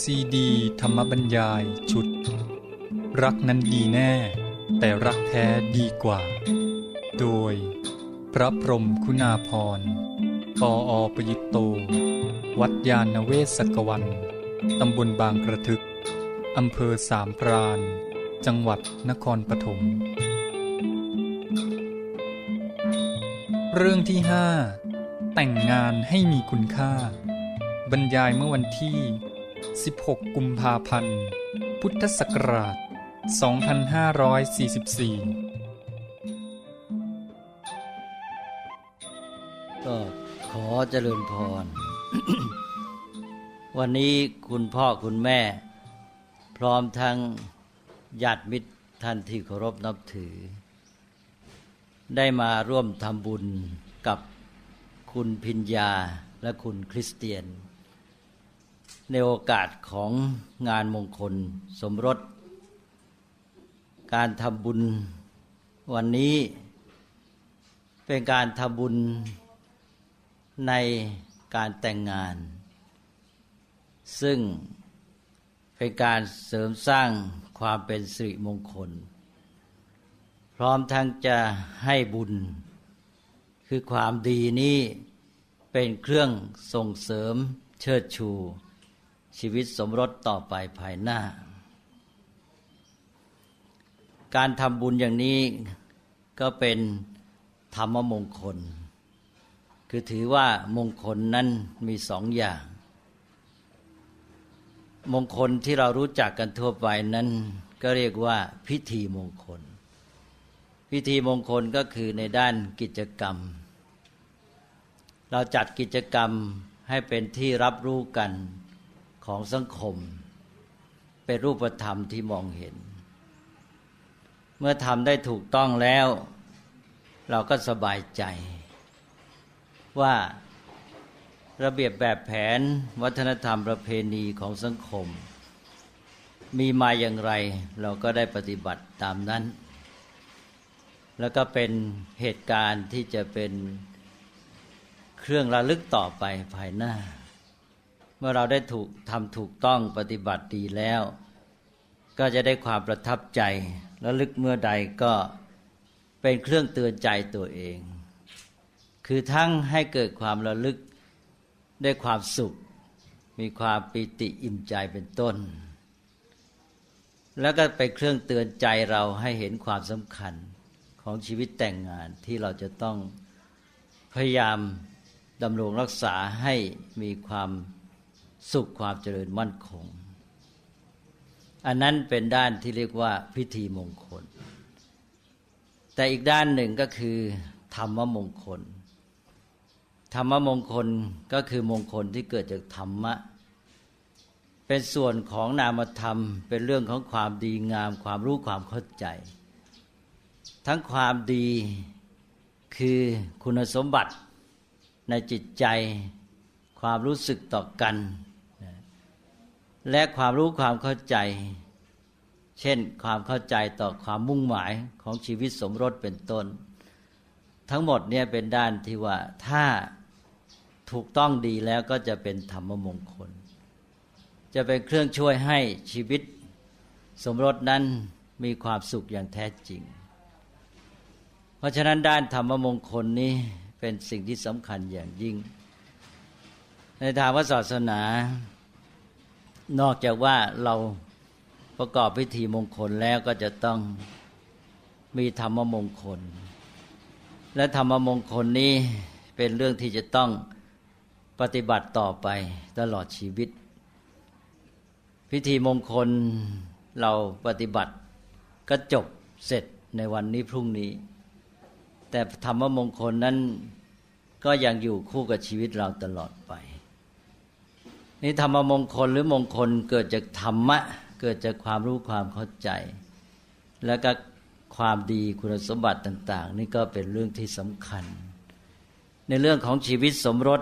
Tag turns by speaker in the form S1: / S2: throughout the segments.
S1: ซีดี ธรรมบรรยายชุด รักนั้นดีแน่ แต่รักแท้ดีกว่า โดย พระพรมคุณาพรปออประยุตโต วัดยาณเวศกวัน ตำบลบางกระทึก อำเภอสามพราน จังหวัดนครปฐมเรื่องที่ห้าแต่งงานให้มีคุณค่า บรรยายเมื่อวันที่ 16 กุมภาพันธ์ พุทธศักราช 2544
S2: ก็ขอเจริญพร วันนี้คุณพ่อคุณแม่ พร้อมทั้งญาติมิตรท่านที่เคารพนับถือ ได้มาร่วมทำบุญกับคุณพิญญาและคุณคริสเตียน ในโอกาสของงานมงคลสมรส การทำบุญวันนี้เป็นการทำบุญในการแต่งงาน ซึ่งเป็นการเสริมสร้างความเป็นสิริมงคล พร้อมทั้งจะให้บุญ คือความดีนี้เป็นเครื่องส่งเสริมเชิดชู ชีวิตสมรสต่อไปภายหน้า การทำบุญอย่างนี้ก็เป็นธรรมมงคล คือถือว่ามงคลนั้นมีสองอย่าง มงคลที่เรารู้จักกันทั่วไปนั้น ก็เรียกว่าพิธีมงคล พิธีมงคลก็คือในด้านกิจกรรม เราจัดกิจกรรมให้เป็นที่รับรู้กัน ของสังคม เป็นรูปธรรมที่มองเห็น เมื่อทำได้ถูกต้องแล้ว เราก็สบายใจ ว่าระเบียบแบบแผนวัฒนธรรมประเพณีของสังคม มีมาอย่างไร เราก็ได้ปฏิบัติตามนั้น แล้วก็เป็นเหตุการณ์ที่จะเป็นเครื่องระลึกต่อไปภายหน้า มื่อเราได้ถูกทำถูกต้องปฏิบัติดีแล้ว ก็จะได้ความประทับใจระลึกเมื่อใดก็เป็นเครื่องเตือนใจตัวเอง คือทั้งให้เกิดความระลึกได้ความสุข มีความปิติอิ่มใจเป็นต้น แล้วก็เป็นเครื่องเตือนใจเราให้เห็นความสำคัญของชีวิตแต่งงานที่เราจะต้องพยายามดำรงรักษาให้มีความ สุขความเจริญมั่นคง อันนั้นเป็นด้านที่เรียกว่าพิธีมงคล แต่อีกด้านหนึ่งก็คือธรรมมงคล ธรรมมงคลก็คือมงคลที่เกิดจากธรรมะ เป็นส่วนของนามธรรม เป็นเรื่องของความดีงาม ความรู้ความเข้าใจ ทั้งความดีคือคุณสมบัติในจิตใจความรู้สึกต่อกัน และความรู้ความเข้าใจ เช่นความเข้าใจต่อความมุ่งหมายของชีวิตสมรสเป็นต้น ทั้งหมดเนี่ยเป็นด้านที่ว่าถ้าถูกต้องดีแล้วก็จะเป็นธรรมมงคล จะเป็นเครื่องช่วยให้ชีวิตสมรสนั้นมีความสุขอย่างแท้จริง เพราะฉะนั้นด้านธรรมมงคลนี้เป็นสิ่งที่สำคัญอย่างยิ่ง ในทางพระศาสนา นอกจากว่าเราประกอบพิธีมงคลแล้วก็จะต้องมีธรรมมงคล และธรรมมงคลนี้เป็นเรื่องที่จะต้องปฏิบัติต่อไปตลอดชีวิต พิธีมงคลเราปฏิบัติก็จบเสร็จในวันนี้พรุ่งนี้ แต่ธรรมมงคลนั้นก็ยังอยู่คู่กับชีวิตเราตลอดไป นี่ธรรมมงคลหรือมงคลเกิดจากธรรมะ เกิดจากความรู้ความเข้าใจ แล้วก็ความดีคุณสมบัติต่าง ๆ นี่ก็เป็นเรื่องที่สำคัญ ในเรื่องของชีวิตสมรส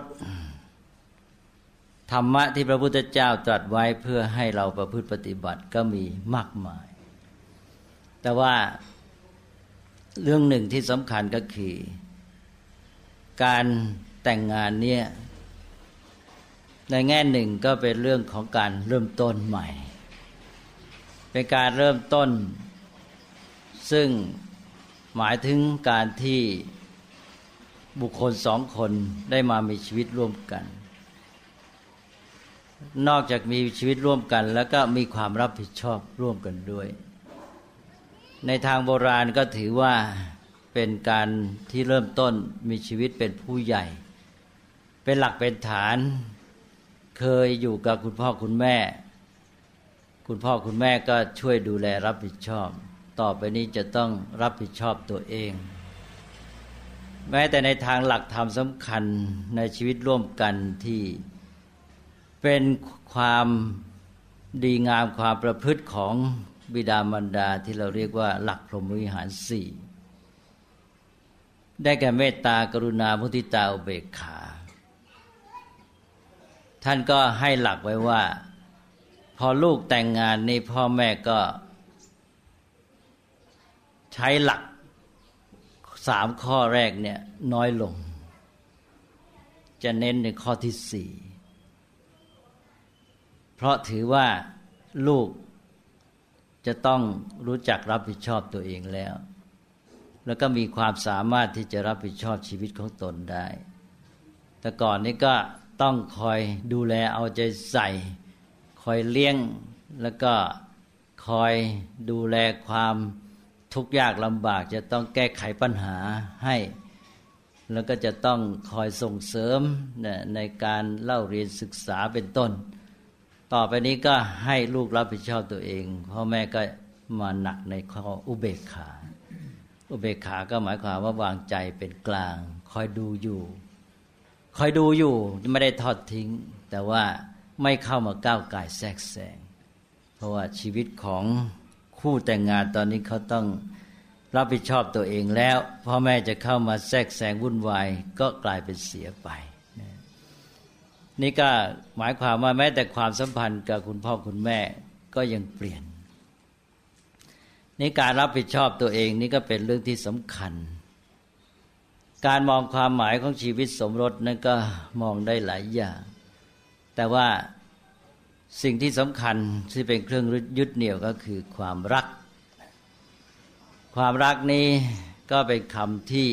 S2: ธรรมะที่พระพุทธเจ้าตรัสไว้เพื่อให้เราประพฤติปฏิบัติก็มีมากมาย แต่ว่าเรื่องหนึ่งที่สำคัญก็คือ การแต่งงานเนี่ย ในแง่หนึ่งก็เป็นเรื่องของการเริ่มต้นใหม่ เป็นการเริ่มต้น ซึ่งหมายถึงการที่บุคคลสองคนได้มามีชีวิตร่วมกัน นอกจากมีชีวิตร่วมกัน แล้วก็มีความรับผิดชอบร่วมกันด้วย ในทางโบราณก็ถือว่าเป็นการที่เริ่มต้นมีชีวิตเป็นผู้ใหญ่ เป็นหลักเป็นฐาน เคยอยู่กับคุณพ่อคุณแม่ คุณพ่อคุณแม่ก็ช่วยดูแลรับผิดชอบ ต่อไปนี้จะต้องรับผิดชอบตัวเอง แม้แต่ในทางหลักธรรมสำคัญในชีวิตร่วมกันที่เป็นความดีงามความประพฤติของบิดามารดาที่เราเรียกว่าหลักพรหมวิหารสี่ได้แก่เมตตากรุณามุทิตาอุเบกขา ท่านก็ให้หลักไว้ว่า พอลูกแต่งงานนี่พ่อแม่ก็ ใช้หลักสามข้อแรกเนี่ย น้อยลง จะเน้นในข้อที่สี่เพราะถือว่าลูกจะต้องรู้จักรับผิดชอบตัวเองแล้ว แล้วก็มีความสามารถที่จะรับผิดชอบชีวิตของตนได้ แต่ก่อนนี้ก็ ต้องคอยดูแลเอาใจใส่ คอยเลี้ยง แล้วก็คอยดูแลความทุกข์ยากลำบาก จะต้องแก้ไขปัญหาให้ แล้วก็จะต้องคอยส่งเสริมในการเล่าเรียนศึกษาเป็นต้น ต่อไปนี้ก็ให้ลูกรับผิดชอบตัวเองพ่อแม่ก็มาหนักในข้ออุเบกขา อุเบกขาก็หมายความว่าวางใจเป็นกลาง คอยดูอยู่ คอยดูอยู่ไม่ได้ทอดทิ้ง แต่ว่าไม่เข้ามาก้าวไก่แทรกแซงเพราะว่าชีวิตของคู่แต่งงานตอนนี้เขาต้องรับผิดชอบตัวเองแล้วพ่อแม่จะเข้ามาแทรกแซงวุ่นวายก็กลายเป็นเสียไป นี่ก็หมายความว่าแม้แต่ความสัมพันธ์กับคุณพ่อคุณแม่ก็ยังเปลี่ยนนี่การรับผิดชอบตัวเองนี่ก็เป็นเรื่องที่สำคัญ การมองความหมายของชีวิตสมรสนั้นก็มองได้หลายอย่าง แต่ว่าสิ่งที่สำคัญที่เป็นเครื่องยึดเหนี่ยวก็คือความรัก ความรักนี้ก็เป็นคำที่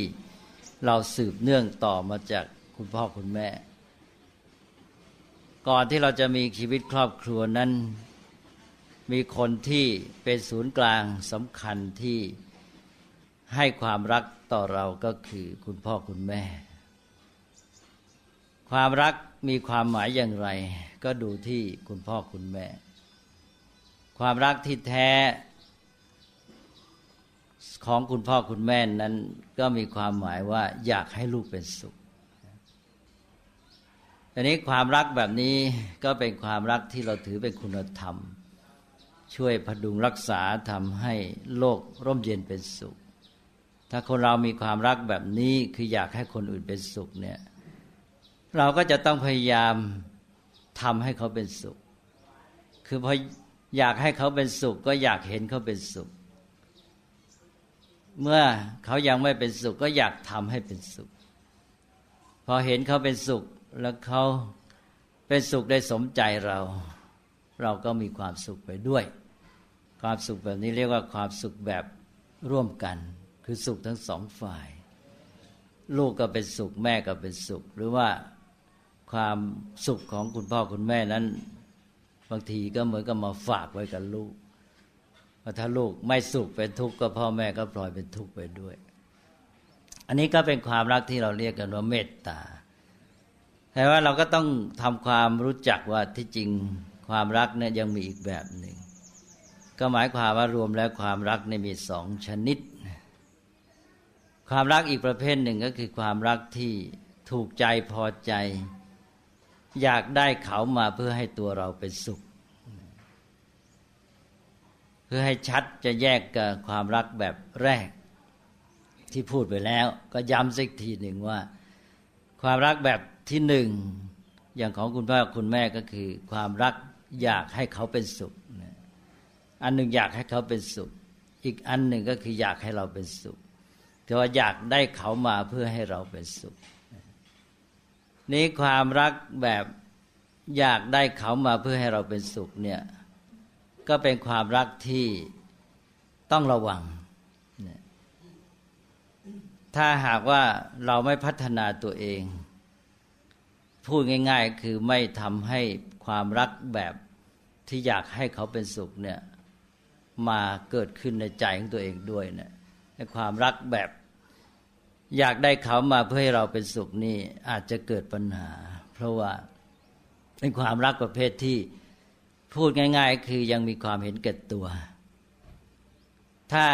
S2: เราสืบเนื่องต่อมาจากคุณพ่อคุณแม่ ก่อนที่เราจะมีชีวิตครอบครัวนั้น มีคนที่เป็นศูนย์กลางสำคัญที่ ให้ความรักต่อเราก็คือคุณพ่อคุณแม่ ความรักมีความหมายอย่างไร ก็ดูที่คุณพ่อคุณแม่ ความรักที่แท้ของคุณพ่อคุณแม่นั้น ก็มีความหมายว่าอยากให้ลูกเป็นสุขอันนี้ความรักแบบนี้ก็เป็นความรักที่เราถือเป็นคุณธรรม ช่วยพดุงรักษาทำให้โลกร่มเย็นเป็นสุข ถ้าคนเรามีความรักแบบนี้คืออยากให้คนอื่นเป็นสุขเนี่ย เราก็จะต้องพยายามทำให้เขาเป็นสุข คือพออยากให้เขาเป็นสุข ก็อยากเห็นเขาเป็นสุข เมื่อเขายังไม่เป็นสุข ก็อยากทำให้เป็นสุข พอเห็นเขาเป็นสุขแล้วเขาเป็นสุขได้สมใจเรา เราก็มีความสุขไปด้วย ความสุขแบบนี้เรียกว่าความสุขแบบร่วมกัน คือสุขทั้งสองฝ่าย ลูกก็เป็นสุขแม่ก็เป็นสุข หรือว่าความสุขของคุณพ่อคุณแม่นั้น บางทีก็เหมือนกับมาฝากไว้กับลูกถ้าลูกไม่สุขเป็นทุกข์ก็พ่อแม่ก็ปล่อยเป็นทุกข์ไปด้วย อันนี้ก็เป็นความรักที่เราเรียกกันว่าเมตตาแต่ว่าเราก็ต้องทำความรู้จักว่าที่จริงความรักเนี่ยยังมีอีกแบบหนึ่งก็หมายความว่ารวมแล้วความรักเนี่ยมีสองชนิด ความรักอีกประเภทหนึ่งก็คือความรักที่ถูกใจพอใจ อยากได้เขามาเพื่อให้ตัวเราเป็นสุข เพื่อให้ชัดจะแยกกับความรักแบบแรก ที่พูดไปแล้ว ก็ย้ำสักทีหนึ่งว่า ความรักแบบที่หนึ่งอย่างของคุณพ่อคุณแม่ก็คือ ความรักอยากให้เขาเป็นสุข อันหนึ่งอยากให้เขาเป็นสุข อีกอันหนึ่งก็คืออยากให้เราเป็นสุข แต่ว่าอยากได้เขามาเพื่อให้เราเป็นสุข นี้ความรักแบบอยากได้เขามาเพื่อให้เราเป็นสุขเนี่ยก็เป็นความรักที่ต้องระวัง ถ้าหากว่าเราไม่พัฒนาตัวเอง พูดง่าย ๆ คือไม่ทำให้ความรักแบบที่อยากให้เขาเป็นสุขเนี่ยมาเกิดขึ้นในใจของตัวเองด้วยเนี่ยความรักแบบ อยากได้เขามาเพื่อให้เราเป็นสุขนี่อาจจะเกิดปัญหา เพราะว่าเป็นความรักประเภทที่พูดง่าย ๆ คือยังมีความเห็นแก่ตัว ถ้า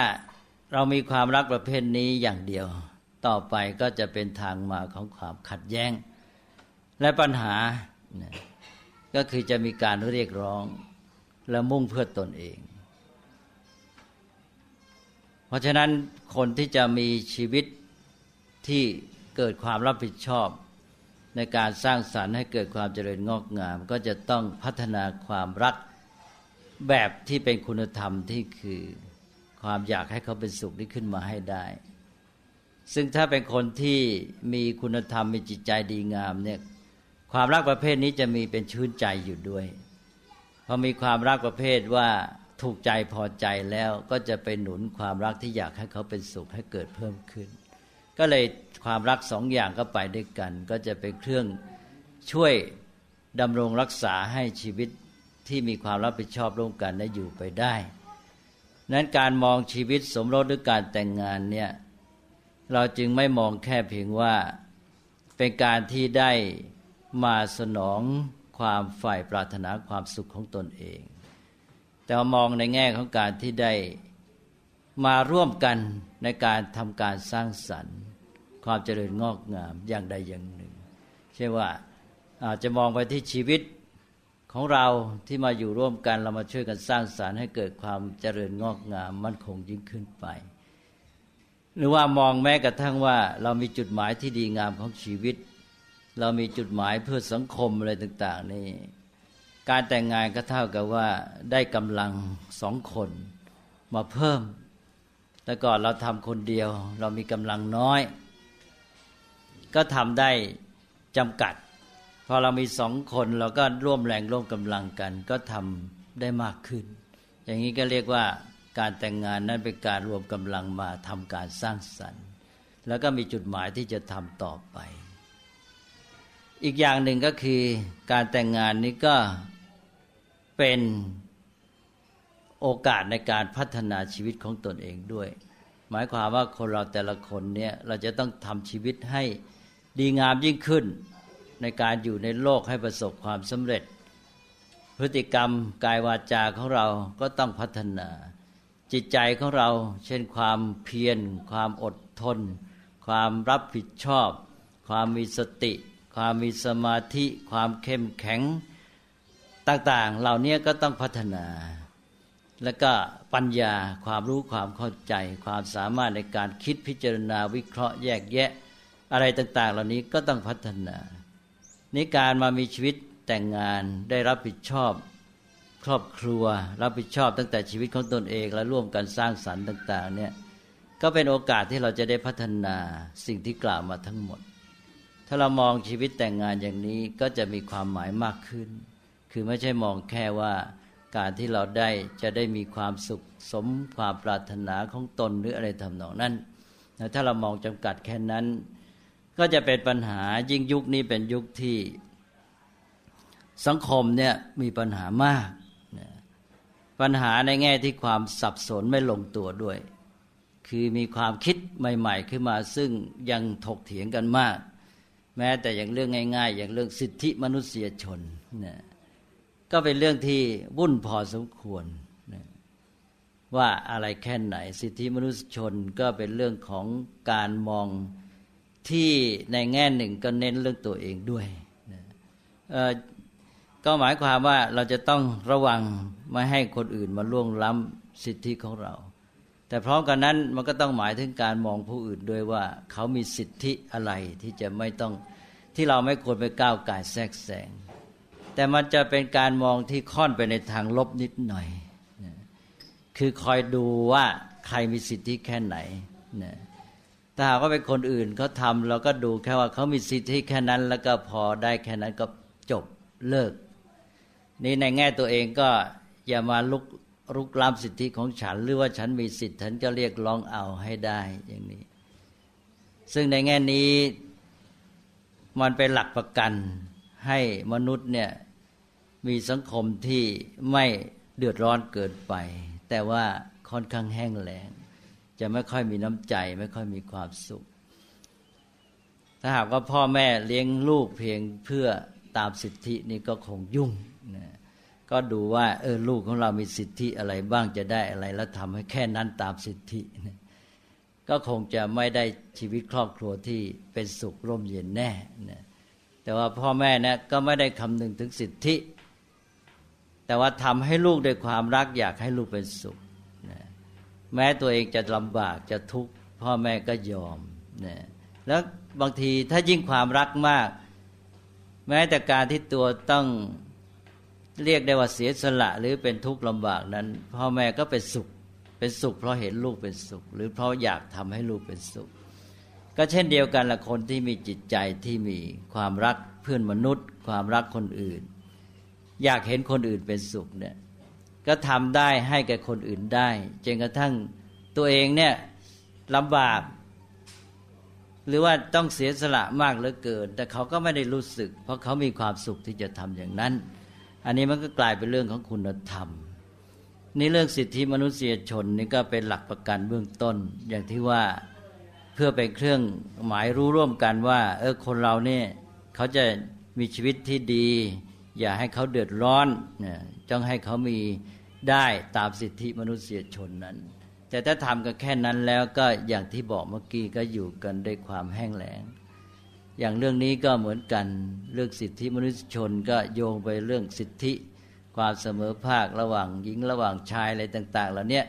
S2: เรามีความรักประเภทนี้อย่างเดียว ต่อไปก็จะเป็นทางมาของความขัดแย้ง และปัญหา ก็คือจะมีการเรียกร้องและมุ่งเพื่อตนเอง เพราะฉะนั้นคนที่จะมีชีวิต ที่เกิดความรับผิดชอบ ในการสร้างสรรค์ให้เกิดความเจริญงอกงาม ก็จะต้องพัฒนาความรักแบบที่เป็นคุณธรรมที่คือความอยากให้เขาเป็นสุขนี้ขึ้นมาให้ได้ ซึ่งถ้าเป็นคนที่มีคุณธรรมมีจิตใจดีงามเนี่ยความรักประเภทนี้จะมีเป็นชื่นใจอยู่ด้วยพอมีความรักประเภทว่าถูกใจพอใจแล้วก็จะไปหนุนความรักที่อยากให้เขาเป็นสุขให้เกิดเพิ่มขึ้น ก็เลยความรักสองอย่างก็ไปด้วยกัน ก็จะเป็นเครื่องช่วยดำรงรักษาให้ชีวิตที่มีความรับผิดชอบร่วมกันได้อยู่ไปได้ นั้นการมองชีวิตสมรสหรือการแต่งงานเนี่ยเราจึงไม่มองแค่เพียงว่าเป็นการที่ได้มาสนองความฝ่ายปรารถนาความสุขของตนเอง แต่มองในแง่ของการที่ได้มาร่วมกันในการทำการสร้างสรรค์ ความเจริญงอกงามอย่างใดอย่างหนึ่งเช่นว่าอาจจะมองไปที่ชีวิตของเราที่มาอยู่ร่วมกันเรามาช่วยกันสร้างสารรค์ให้เกิดความเจริญงอกงามมั่นคงยิ่งขึ้นไป หรือว่ามองแม้กระทั่งว่า เรามีจุดหมายที่ดีงามของชีวิต เรามีจุดหมายเพื่อสังคมอะไรต่าง ๆ นี่การแต่งงานก็เท่ากับว่าได้กำลังสองคนมาเพิ่ม แต่ก่อนเราทำคนเดียว เรามีกำลังน้อย ก็ทำได้จำกัด พอเรามีสองคนเราก็ร่วมแรงร่วมกำลังกัน ก็ทำได้มากขึ้น อย่างนี้ก็เรียกว่าการแต่งงานนั้นเป็นการรวมกำลังมาทำการสร้างสรรค์ แล้วก็มีจุดหมายที่จะทำต่อไป อีกอย่างหนึ่งก็คือการแต่งงานนี้ก็เป็นโอกาสในการพัฒนาชีวิตของตนเองด้วย หมายความว่าคนเราแต่ละคนเนี่ยเราจะต้องทำชีวิตให้ ดีงามยิ่งขึ้นในการอยู่ในโลกให้ประสบความสำเร็จ พฤติกรรมกายวาจาของเราก็ต้องพัฒนา จิตใจของเราเช่นความเพียร ความอดทน ความรับผิดชอบ ความมีสติ ความมีสมาธิ ความเข้มแข็ง ต่างๆ เหล่านี้ก็ต้องพัฒนา แล้วก็ปัญญาความรู้ความเข้าใจ ความสามารถในการคิดพิจารณาวิเคราะห์แยกแยะ อะไรต่าง ๆ เหล่านี้ก็ต้องพัฒนานี่การมามีชีวิตแต่งงานได้รับผิดชอบครอบครัว รับผิดชอบตั้งแต่ชีวิตของตนเอง และร่วมกันสร้างสรรค์ต่าง ๆ เนี่ยก็เป็นโอกาสที่เราจะได้พัฒนาสิ่งที่กล่าวมาทั้งหมด ถ้าเรามองชีวิตแต่งงานอย่างนี้ก็จะมีความหมายมากขึ้น คือไม่ใช่มองแค่ว่าการที่เราได้จะได้มีความสุขสมความปรารถนาของตนหรืออะไรทำนองนั้น ถ้าเรามองจำกัดแค่นั้น ก็จะเป็นปัญหายิ่งยุคนี้เป็นยุคที่สังคมเนี่ยมีปัญหามาก ปัญหาในแง่ที่ความสับสนไม่ลงตัวด้วย คือมีความคิดใหม่ ๆ ขึ้นมาซึ่งยังถกเถียงกันมาก แม้แต่อย่างเรื่องง่าย ๆ อย่างเรื่องสิทธิมนุษยชนเนี่ยก็เป็นเรื่องที่วุ่นพอสมควรว่าอะไรแค่ไหน สิทธิมนุษยชนก็เป็นเรื่องของการมอง ที่ในแง่หนึ่งก็เน้นเรื่องตัวเองด้วยก็หมายความว่าเราจะต้องระวังไม่ให้คนอื่นมาล่วงล้ำสิทธิของเรา แต่พร้อมกันนั้นมันก็ต้องหมายถึงการมองผู้อื่นด้วยว่า เขามีสิทธิอะไรที่จะไม่ต้องที่เราไม่ควรไปก้าวไก่แทรกแซงแต่มันจะเป็นการมองที่ค่อนไปในทางลบนิดหน่อย คือคอยดูว่าใครมีสิทธิแค่ไหนนะ ถ้าหากว่าเป็นคนอื่นเขาทำเราก็ดูแค่ว่าเขามีสิทธิแค่นั้น แล้วก็พอได้แค่นั้นก็จบเลิก นี่ในแง่ตัวเองก็อย่ามาลุกรุกล้ำสิทธิของฉัน หรือว่าฉันมีสิทธิ์ฉันก็เรียกร้องเอาให้ได้อย่างนี้ ซึ่งในแง่นี้มันเป็นหลักประกันให้มนุษย์เนี่ยมีสังคมที่ไม่เดือดร้อนเกินไป แต่ว่าค่อนข้างแห้งแล้ง จะไม่ค่อยมีน้ำใจ ไม่ค่อยมีความสุข ถ้าหากว่าพ่อแม่เลี้ยงลูกเพียงเพื่อตามสิทธินี่ก็คงยุ่งนะก็ดูว่าเออลูกของเรามีสิทธิอะไรบ้างจะได้อะไร แล้วทำให้แค่นั้นตามสิทธินะก็คงจะไม่ได้ชีวิตครอบครัวที่เป็นสุขร่มเย็นแน่นะแต่ว่าพ่อแม่นะก็ไม่ได้คำนึงถึงสิทธิ แต่ว่าทำให้ลูกด้วยความรักอยากให้ลูกเป็นสุข แม้ตัวเองจะลำบากจะทุกข์พ่อแม่ก็ยอมนะแล้วบางทีถ้ายิ่งความรักมาก แม้แต่การที่ตัวต้องเรียกได้ว่าเสียสละหรือเป็นทุกข์ลำบากนั้น พ่อแม่ก็เป็นสุข เป็นสุข เพราะเห็นลูกเป็นสุข หรือเพราะอยากทำให้ลูกเป็นสุข ก็เช่นเดียวกันละคนที่มีจิตใจที่มีความรักเพื่อนมนุษย์ ความรักคนอื่น อยากเห็นคนอื่นเป็นสุขเนี่ย ก็ทำได้ให้แก่คนอื่นได้จนกระทั่งตัวเองเนี่ยลำบาก หรือว่าต้องเสียสละมากเหลือเกิน แต่เขาก็ไม่ได้รู้สึก เพราะเขามีความสุขที่จะทำอย่างนั้น อันนี้มันก็กลายเป็นเรื่องของคุณธรรมนี่เรื่องสิทธิมนุษยชนนี่ก็เป็นหลักประกันเบื้องต้น อย่างที่ว่าเพื่อเป็นเครื่องหมายรู้ร่วมกันว่า เออคนเราเนี่ยเขาจะมีชีวิตที่ดี อย่าให้เขาเดือดร้อนเนี่ยจ้องให้เขามี ได้ตามสิทธิมนุษยชนนั้น แต่ถ้าทำกันแค่นั้นแล้วก็อย่างที่บอกเมื่อกี้ก็อยู่กันด้วยความแห้งแล้งอย่างเรื่องนี้ก็เหมือนกันเรื่องสิทธิมนุษยชนก็โยงไปเรื่องสิทธิ ความเสมอภาคระหว่างหญิงระหว่างชายอะไรต่าง ๆ เหล่านี้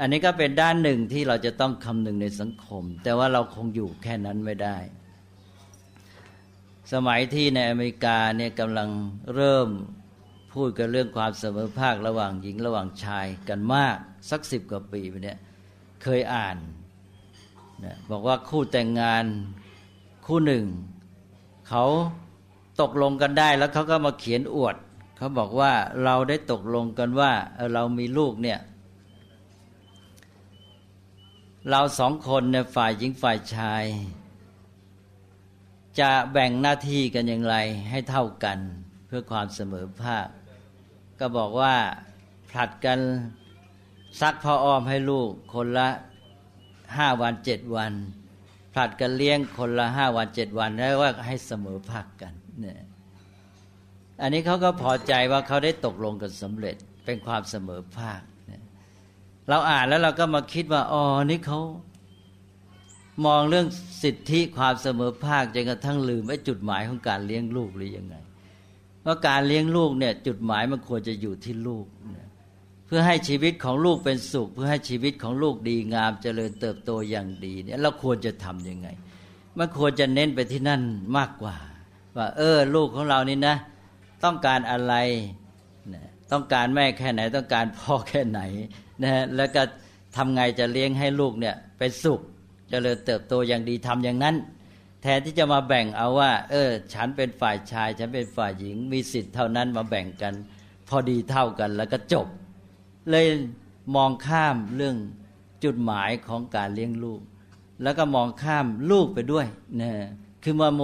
S2: อันนี้ก็เป็นด้านหนึ่งที่เราจะต้องคำนึงในสังคม แต่ว่าเราคงอยู่แค่นั้นไม่ได้ สมัยที่ในอเมริกาเนี่ยกำลังเริ่ม พูดกันเรื่องความเสมอภาคระหว่างหญิงระหว่างชายกันมากสักสิบกว่าปีไปเนี่ยเคยอ่านนะบอกว่าคู่แต่งงานคู่หนึ่งเขาตกลงกันได้แล้วเขาก็มาเขียนอวดเขาบอกว่าเราได้ตกลงกันว่าเรามีลูกเนี่ยเราสองคนเนี่ยฝ่ายหญิงฝ่ายชาย จะแบ่งหน้าที่กันอย่างไรให้เท่ากันเพื่อความเสมอภาค ก็บอกว่าผลัดกันซักพ่ออ้อมให้ลูกคนละห้าวันเจ็ดวัน ผลัดกันเลี้ยงคนละห้าวันเจ็ดวันแล้วว่าให้เสมอภาคกันเนี่ยอันนี้เขาก็พอใจว่าเขาได้ตกลงกันสำเร็จเป็นความเสมอภาคเราอ่านแล้วเราก็มาคิดว่าอ๋อนี่เขามองเรื่องสิทธิความเสมอภาคจนกระทั่งลืมไอ้จุดหมายของการเลี้ยงลูกหรือยังไง ว่าการเลี้ยงลูกเนี่ยจุดหมายมันควรจะอยู่ที่ลูก เพื่อให้ชีวิตของลูกเป็นสุข เพื่อให้ชีวิตของลูกดีงามเจริญเติบโตอย่างดีเนี่ยเราควรจะทํำยังไง มันควรจะเน้นไปที่นั่นมากกว่า ว่า เออ ลูกของเรานี่นะ ต้องการอะไรต้องการแม่แค่ไหน ต้องการพ่อแค่ไหนนะแล้วก็ทำไงจะเลี้ยงให้ลูกเนี่ยเป็นสุขจเจริญเติบโตอย่างดีทำอย่างนั้น แทนที่จะมาแบ่งเอาว่า เออ ฉันเป็นฝ่ายชาย ฉันเป็นฝ่ายหญิง มีสิทธิ์เท่านั้นมาแบ่งกัน พอดีเท่ากันแล้วก็จบ เลยมองข้ามเรื่องจุดหมายของการเลี้ยงลูก แล้วก็มองข้ามลูกไปด้วยนะคือมาโม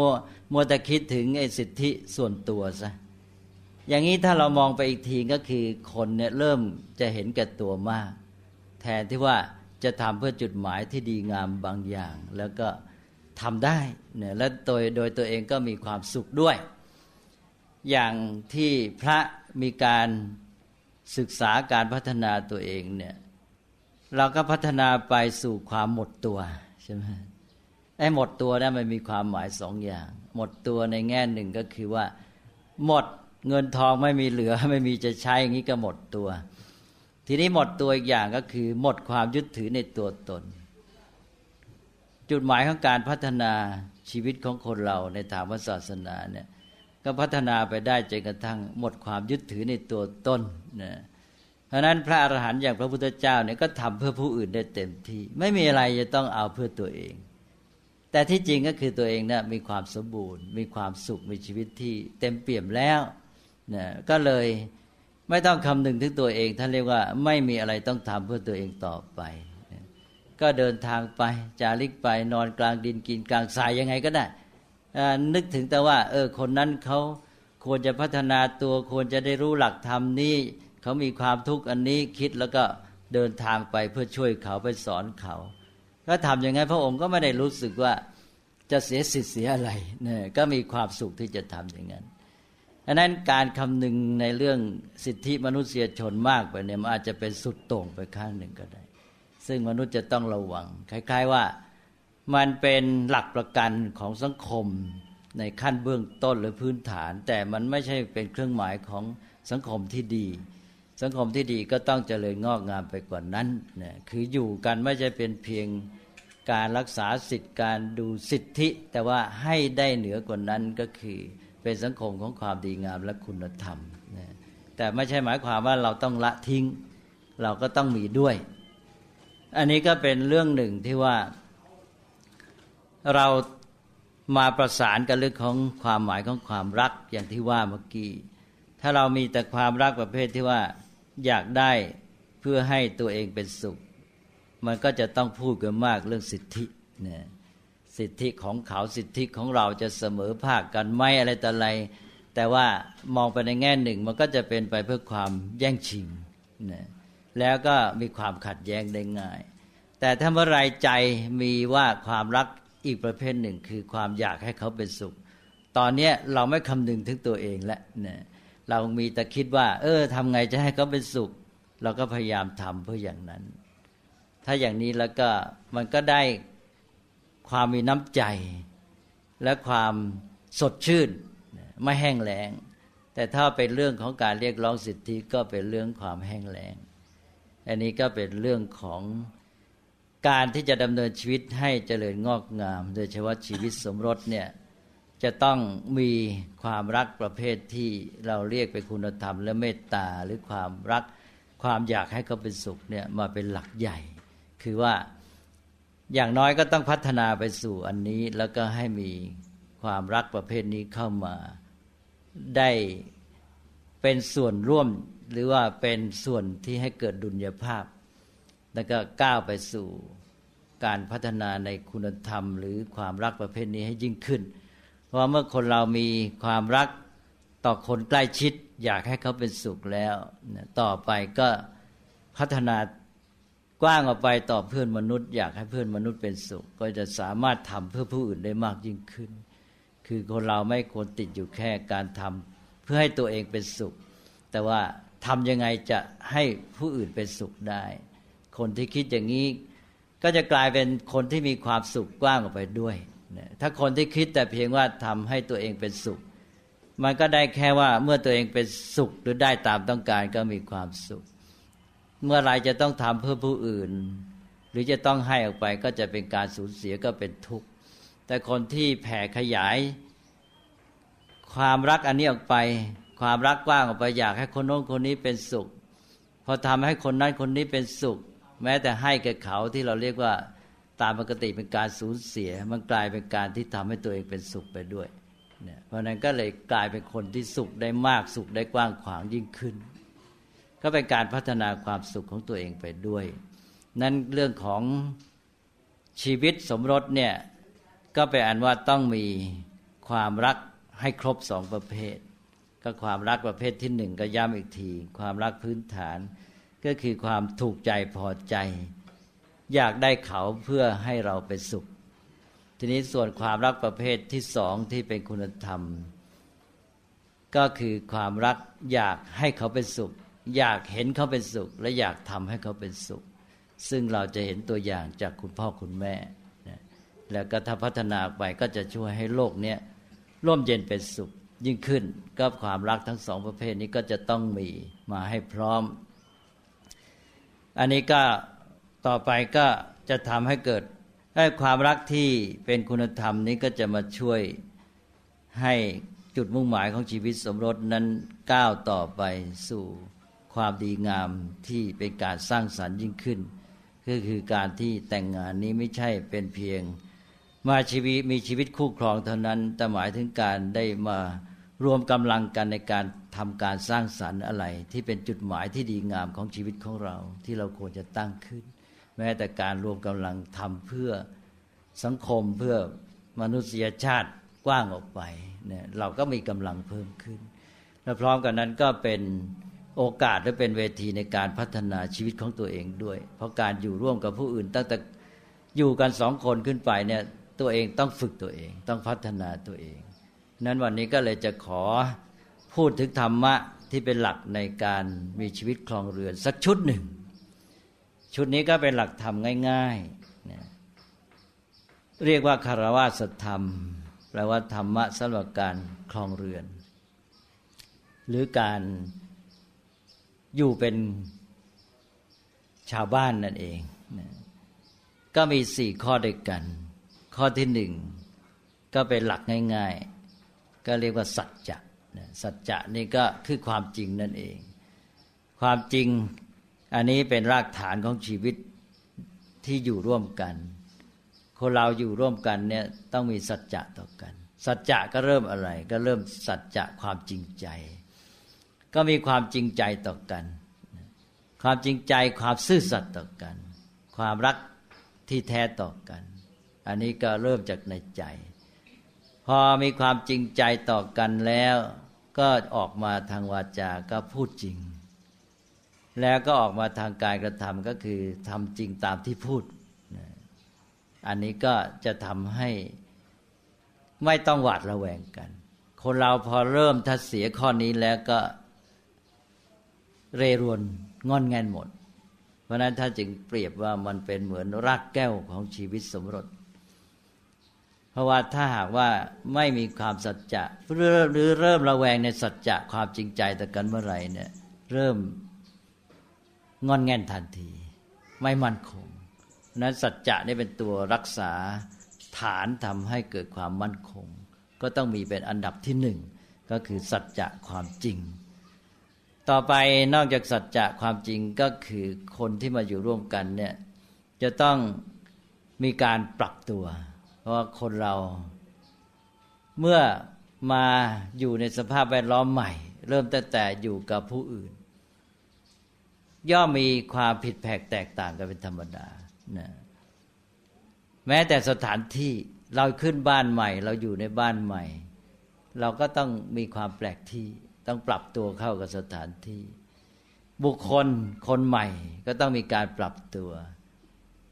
S2: โมแต่คิดถึงไอ้สิทธิส่วนตัวซะอย่างนี้ถ้าเรามองไปอีกทีก็คือคนเนี่ยเริ่มจะเห็นแก่ตัวมาก แทนที่ว่าจะทำเพื่อจุดหมายที่ดีงามบางอย่าง แล้วก็ทำได้ เนี่ยและโดยโดยตัวเองก็มีความสุขด้วย อย่างที่พระมีการศึกษาการพัฒนาตัวเองเนี่ยเราก็พัฒนาไปสู่ความหมดตัวใช่ไหมไอ้หมดตัวนั้นมันมีความหมายสองอย่าง หมดตัวในแง่หนึ่งก็คือว่า หมดเงินทองไม่มีเหลือไม่มีจะใช้อย่างนี้ก็หมดตัว ทีนี้หมดตัวอีกอย่างก็คือ หมดความยึดถือในตัวตน จุดหมายของการพัฒนา ชีวิตของคนเราในทางศาสนาเนี่ยก็พัฒนาไปได้จนกระทั่งหมดความยึดถือในตัวตนนะเพราะนั้นพระอรหันต์อย่างพระพุทธเจ้าเนี่ยก็ทำเพื่อผู้อื่นได้เต็มที่ ไม่มีอะไรจะต้องเอาเพื่อตัวเอง แต่ที่จริงก็คือตัวเองนะมีความสมบูรณ์ มีความสุขมีชีวิตที่เต็มเปี่ยมแล้วนะก็เลยไม่ต้องคำนึงถึงตัวเองท่านเรียกว่าไม่มีอะไรต้องทำเพื่อตัวเองต่อไป ก็เดินทางไป จาริกไปนอนกลางดินกินกลางทรายยังไงก็ได้นึกถึงแต่ว่า เออคนนั้นเขาควรจะพัฒนาตัวควรจะได้รู้หลักธรรมนี้เขามีความทุกข์อันนี้คิดแล้วก็เดินทางไปเพื่อช่วยเขาไปสอนเขาก็ทำยังไงพระองค์ก็ไม่ได้รู้สึกว่าจะเสียสิทธิ์เสียอะไรเนี่ยก็มีความสุขที่จะทำอย่างนั้นดังนั้นการคำนึงในเรื่องสิทธิมนุษยชนมากไปเนี่ยมันอาจจะเป็นสุดโต่งไปข้างหนึ่งก็ได้ ซึ่งมนุษย์จะต้องระวัง คล้าย ๆว่ามันเป็นหลักประกันของสังคมในขั้นเบื้องต้นหรือพื้นฐาน แต่มันไม่ใช่เป็นเครื่องหมายของสังคมที่ดี สังคมที่ดีก็ต้องเจริญงอกงามไปกว่านั้นนะคืออยู่กันไม่ใช่เป็นเพียงการรักษาสิทธิการดูสิทธิ แต่ว่าให้ได้เหนือกว่านั้นก็คือเป็นสังคมของความดีงามและคุณธรรมนะแต่ไม่ใช่หมายความว่าเราต้องละทิ้ง เราก็ต้องมีด้วย อันนี้ก็เป็นเรื่องหนึ่งที่ว่า เรามาประสานกันเรื่องของความหมายของความรักอย่างที่ว่าเมื่อกี้ ถ้าเรามีแต่ความรักประเภทที่ว่าอยากได้เพื่อให้ตัวเองเป็นสุข มันก็จะต้องพูดกันมากเรื่องสิทธิเนี่ยสิทธิของเขาสิทธิของเราจะเสมอภาคกันไหมอะไรแต่อะไร แต่ว่ามองไปในแง่หนึ่งมันก็จะเป็นไปเพื่อความแย่งชิงนะ แล้วก็มีความขัดแย้งได้ง่าย แต่ถ้าเมื่อไรใจมีว่าความรักอีกประเภทหนึ่ง คือความอยากให้เขาเป็นสุข ตอนนี้เราไม่คำนึงถึงตัวเองแล้วเนี่ยเรามีแต่คิดว่า เออทำไงจะให้เขาเป็นสุข เราก็พยายามทำเพื่ออย่างนั้น ถ้าอย่างนี้แล้วก็มันก็ได้ความมีน้ำใจ และความสดชื่น ไม่แห้งแล้งแต่ถ้าเป็นเรื่องของการเรียกร้องสิทธิก็เป็นเรื่องความแห้งแล้ง อันนี้ก็เป็นเรื่องของการที่จะดำเนินชีวิตให้เจริญงอกงาม โดยเฉพาะชีวิตสมรสเนี่ยจะต้องมีความรักประเภทที่เราเรียกเป็นคุณธรรม และเมตตาหรือความรักความอยากให้เขาเป็นสุขเนี่ยมาเป็นหลักใหญ่ คือว่าอย่างน้อยก็ต้องพัฒนาไปสู่อันนี้ แล้วก็ให้มีความรักประเภทนี้เข้ามาได้เป็นส่วนร่วม หรือว่าเป็นส่วนที่ให้เกิดดุลยภาพ แล้วก็ก้าวไปสู่การพัฒนาในคุณธรรม หรือความรักประเภทนี้ให้ยิ่งขึ้น เพราะเมื่อคนเรามีความรักต่อคนใกล้ชิด อยากให้เขาเป็นสุขแล้ว ต่อไปก็พัฒนากว้างออกไปต่อเพื่อนมนุษย์ อยากให้เพื่อนมนุษย์เป็นสุข ก็จะสามารถทำเพื่อผู้อื่นได้มากยิ่งขึ้น คือคนเราไม่ควรติดอยู่แค่การทำเพื่อให้ตัวเองเป็นสุข แต่ว่า ทำยังไงจะให้ผู้อื่นเป็นสุขได้ คนที่คิดอย่างนี้ ก็จะกลายเป็นคนที่มีความสุขกว้างออกไปด้วยถ้าคนที่คิดแต่เพียงว่าทำให้ตัวเองเป็นสุข มันก็ได้แค่ว่าเมื่อตัวเองเป็นสุขหรือได้ตามต้องการก็มีความสุข เมื่อไรจะต้องทำเพื่อผู้อื่น หรือจะต้องให้ออกไปก็จะเป็นการสูญเสียก็เป็นทุกข์แต่คนที่แผ่ขยาย ความรักอันนี้ออกไป ความรักกว้างออกไปอยากให้คนโน้นคนนี้เป็นสุข พอทำให้คนนั้นคนนี้เป็นสุข แม้แต่ให้แก่เขาที่เราเรียกว่าตามปกติเป็นการสูญเสีย มันกลายเป็นการที่ทำให้ตัวเองเป็นสุขไปด้วยเนี่ยเพราะนั้นก็เลยกลายเป็นคนที่สุขได้มากสุขได้กว้างขวางยิ่งขึ้น ก็เป็นการพัฒนาความสุขของตัวเองไปด้วย นั้นเรื่องของชีวิตสมรสเนี่ยก็เป็นอันว่าต้องมีความรักให้ครบสองประเภท ก็ความรักประเภทที่หนึ่งก็ย้ำอีกที ความรักพื้นฐาน ก็คือความถูกใจพอใจ อยากได้เขาเพื่อให้เราเป็นสุข ทีนี้ส่วนความรักประเภทที่สองที่เป็นคุณธรรม ก็คือความรักอยากให้เขาเป็นสุข อยากเห็นเขาเป็นสุข และอยากทำให้เขาเป็นสุข ซึ่งเราจะเห็นตัวอย่างจากคุณพ่อคุณแม่ แล้วก็ถ้าพัฒนาไปก็จะช่วยให้โลกนี้ร่มเย็นเป็นสุข ยิ่งขึ้นก็ความรักทั้งสองประเภทนี้ก็จะต้องมีมาให้พร้อม อันนี้ก็ต่อไปก็จะทำให้เกิดให้ความรักที่เป็นคุณธรรมนี้ก็จะมาช่วยให้จุดมุ่งหมายของชีวิตสมรสนั้นก้าวต่อไปสู่ความดีงามที่เป็นการสร้างสรรค์ยิ่งขึ้น ก็คือการที่แต่งงานนี้ไม่ใช่เป็นเพียง มาชีวิตมีชีวิตคู่ครองเท่านั้น แต่หมายถึงการได้มารวมกำลังกันในการทำการสร้างสรรค์อะไร ที่เป็นจุดหมายที่ดีงามของชีวิตของเรา ที่เราควรจะตั้งขึ้น แม้แต่การรวมกำลังทำเพื่อสังคมเพื่อมนุษยชาติกว้างออกไปเนี่ยเราก็มีกำลังเพิ่มขึ้น และพร้อมกันนั้นก็เป็นโอกาสและเป็นเวทีในการพัฒนาชีวิตของตัวเองด้วย เพราะการอยู่ร่วมกับผู้อื่นตั้งแต่อยู่กันสองคนขึ้นไปเนี่ย ตัวเองต้องฝึกตัวเอง ต้องพัฒนาตัวเอง นั้นวันนี้ก็เลยจะขอพูดถึงธรรมะที่เป็นหลักในการมีชีวิตคลองเรือนสักชุดหนึ่ง ชุดนี้ก็เป็นหลักธรรมง่ายๆเรียกว่าคารวะสธรรมแปลว่าธรรมะสำหรับการคลองเรือน หรือการอยู่เป็นชาวบ้านนั่นเองนะก็มีสี่ข้อด้วยกัน ข้อที่หนึ่งก็เป็นหลักง่าย ๆ ก็เรียกว่าสัจจะสัจจะนี่ก็คือความจริงนั่นเอง ความจริงอันนี้เป็นรากฐานของชีวิตที่อยู่ร่วมกัน คนเราอยู่ร่วมกันเนี่ยต้องมีสัจจะต่อกัน สัจจะก็เริ่มอะไร ก็เริ่มสัจจะความจริงใจ ก็มีความจริงใจต่อกัน ความจริงใจความซื่อสัตย์ต่อกัน ความรักที่แท้ต่อกัน อันนี้ก็เริ่มจากในใจ พอมีความจริงใจต่อกันแล้ว ก็ออกมาทางวาจาก็พูดจริง แล้วก็ออกมาทางกายกระทำก็คือทำจริงตามที่พูด อันนี้ก็จะทำให้ไม่ต้องหวาดระแวงกัน คนเราพอเริ่มถ้าเสียข้อนี้แล้วก็เรรวนงอนแงนหมด เพราะนั้นถ้าจึงเปรียบว่ามันเป็นเหมือนรากแก้วของชีวิตสมรส เพราะว่าถ้าหากว่าไม่มีความสัจจะหรือเริ่มระแวงในสัจจะความจริงใจต่อกันเมื่อไหร่เนี่ย เริ่มงอนแงนทันที ไม่มั่นคงนั้นสัจจะนี่เป็นตัวรักษาฐานทำให้เกิดความมั่นคง ก็ต้องมีเป็นอันดับที่หนึ่งก็คือสัจจะความจริง ต่อไปนอกจากสัจจะความจริงก็คือคนที่มาอยู่ร่วมกันเนี่ยจะต้องมีการปรับตัว ราะว่าคนเรา เมื่อมาอยู่ในสภาพแวดล้อมใหม่ เริ่มแต่แต่อยู่กับผู้อื่น ย่อมมีความผิดแผกแตกต่างกันเป็นธรรมดานะแม้แต่สถานที่เราขึ้นบ้านใหม่ เราอยู่ในบ้านใหม่ เราก็ต้องมีความแปลกที่ต้องปรับตัวเข้ากับสถานที่ บุคคลคนใหม่ก็ต้องมีการปรับตัว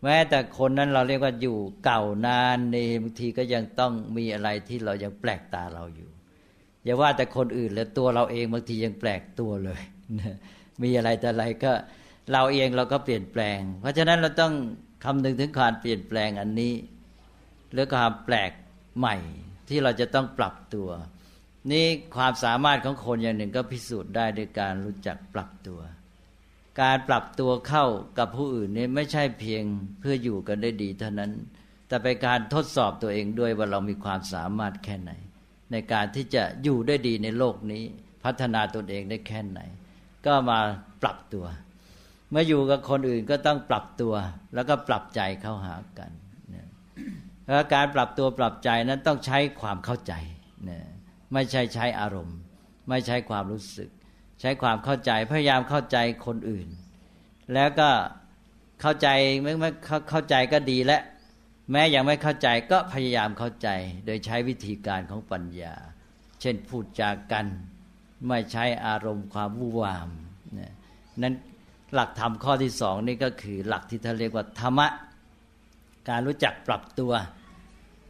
S2: แม้แต่คนนั้นเราเรียกว่าอยู่เก่านานในบางทีก็ยังต้องมีอะไรที่เรายังแปลกตาเราอยู่อย่าว่าแต่คนอื่นเลยตัวเราเองบางทียังแปลกตัวเลยมีอะไรแต่อะไรก็เราเองเราก็เปลี่ยนแปลง เพราะฉะนั้นเราต้องคำนึงถึงการเปลี่ยนแปลงอันนี้หรือความแปลกใหม่ที่เราจะต้องปรับตัว นี่ความสามารถของคนอย่างหนึ่งก็พิสูจน์ได้ด้วยการรู้จักปรับตัว การปรับตัวเข้ากับผู้อื่นนี่ไม่ใช่เพียงเพื่ออยู่กันได้ดีเท่านั้น แต่เป็นการทดสอบตัวเองด้วยว่าเรามีความสามารถแค่ไหน ในการที่จะอยู่ได้ดีในโลกนี้ พัฒนาตนเองได้แค่ไหน ก็มาปรับตัว เมื่ออยู่กับคนอื่นก็ต้องปรับตัว แล้วก็ปรับใจเข้าหากันแล้วการปรับตัวปรับใจนั้นต้องใช้ความเข้าใจนะไม่ใช่ใช้อารมณ์ ไม่ใช้ความรู้สึก ช้ความเข้าใจพยายามเข้าใจคนอื่น แล้วก็เข้าใจไม่ไม่เข้าใจก็ดีและ แม้ยังไม่เข้าใจก็พยายามเข้าใจ โดยใช้วิธีการของปัญญา เช่นพูดจากัน ไม่ใช้อารมณ์ความวุ่นวามนั้นหลักธรรมข้อที่สองนี่ก็คือหลักที่ท่านเรียกว่าธรรมะ การรู้จักปรับตัว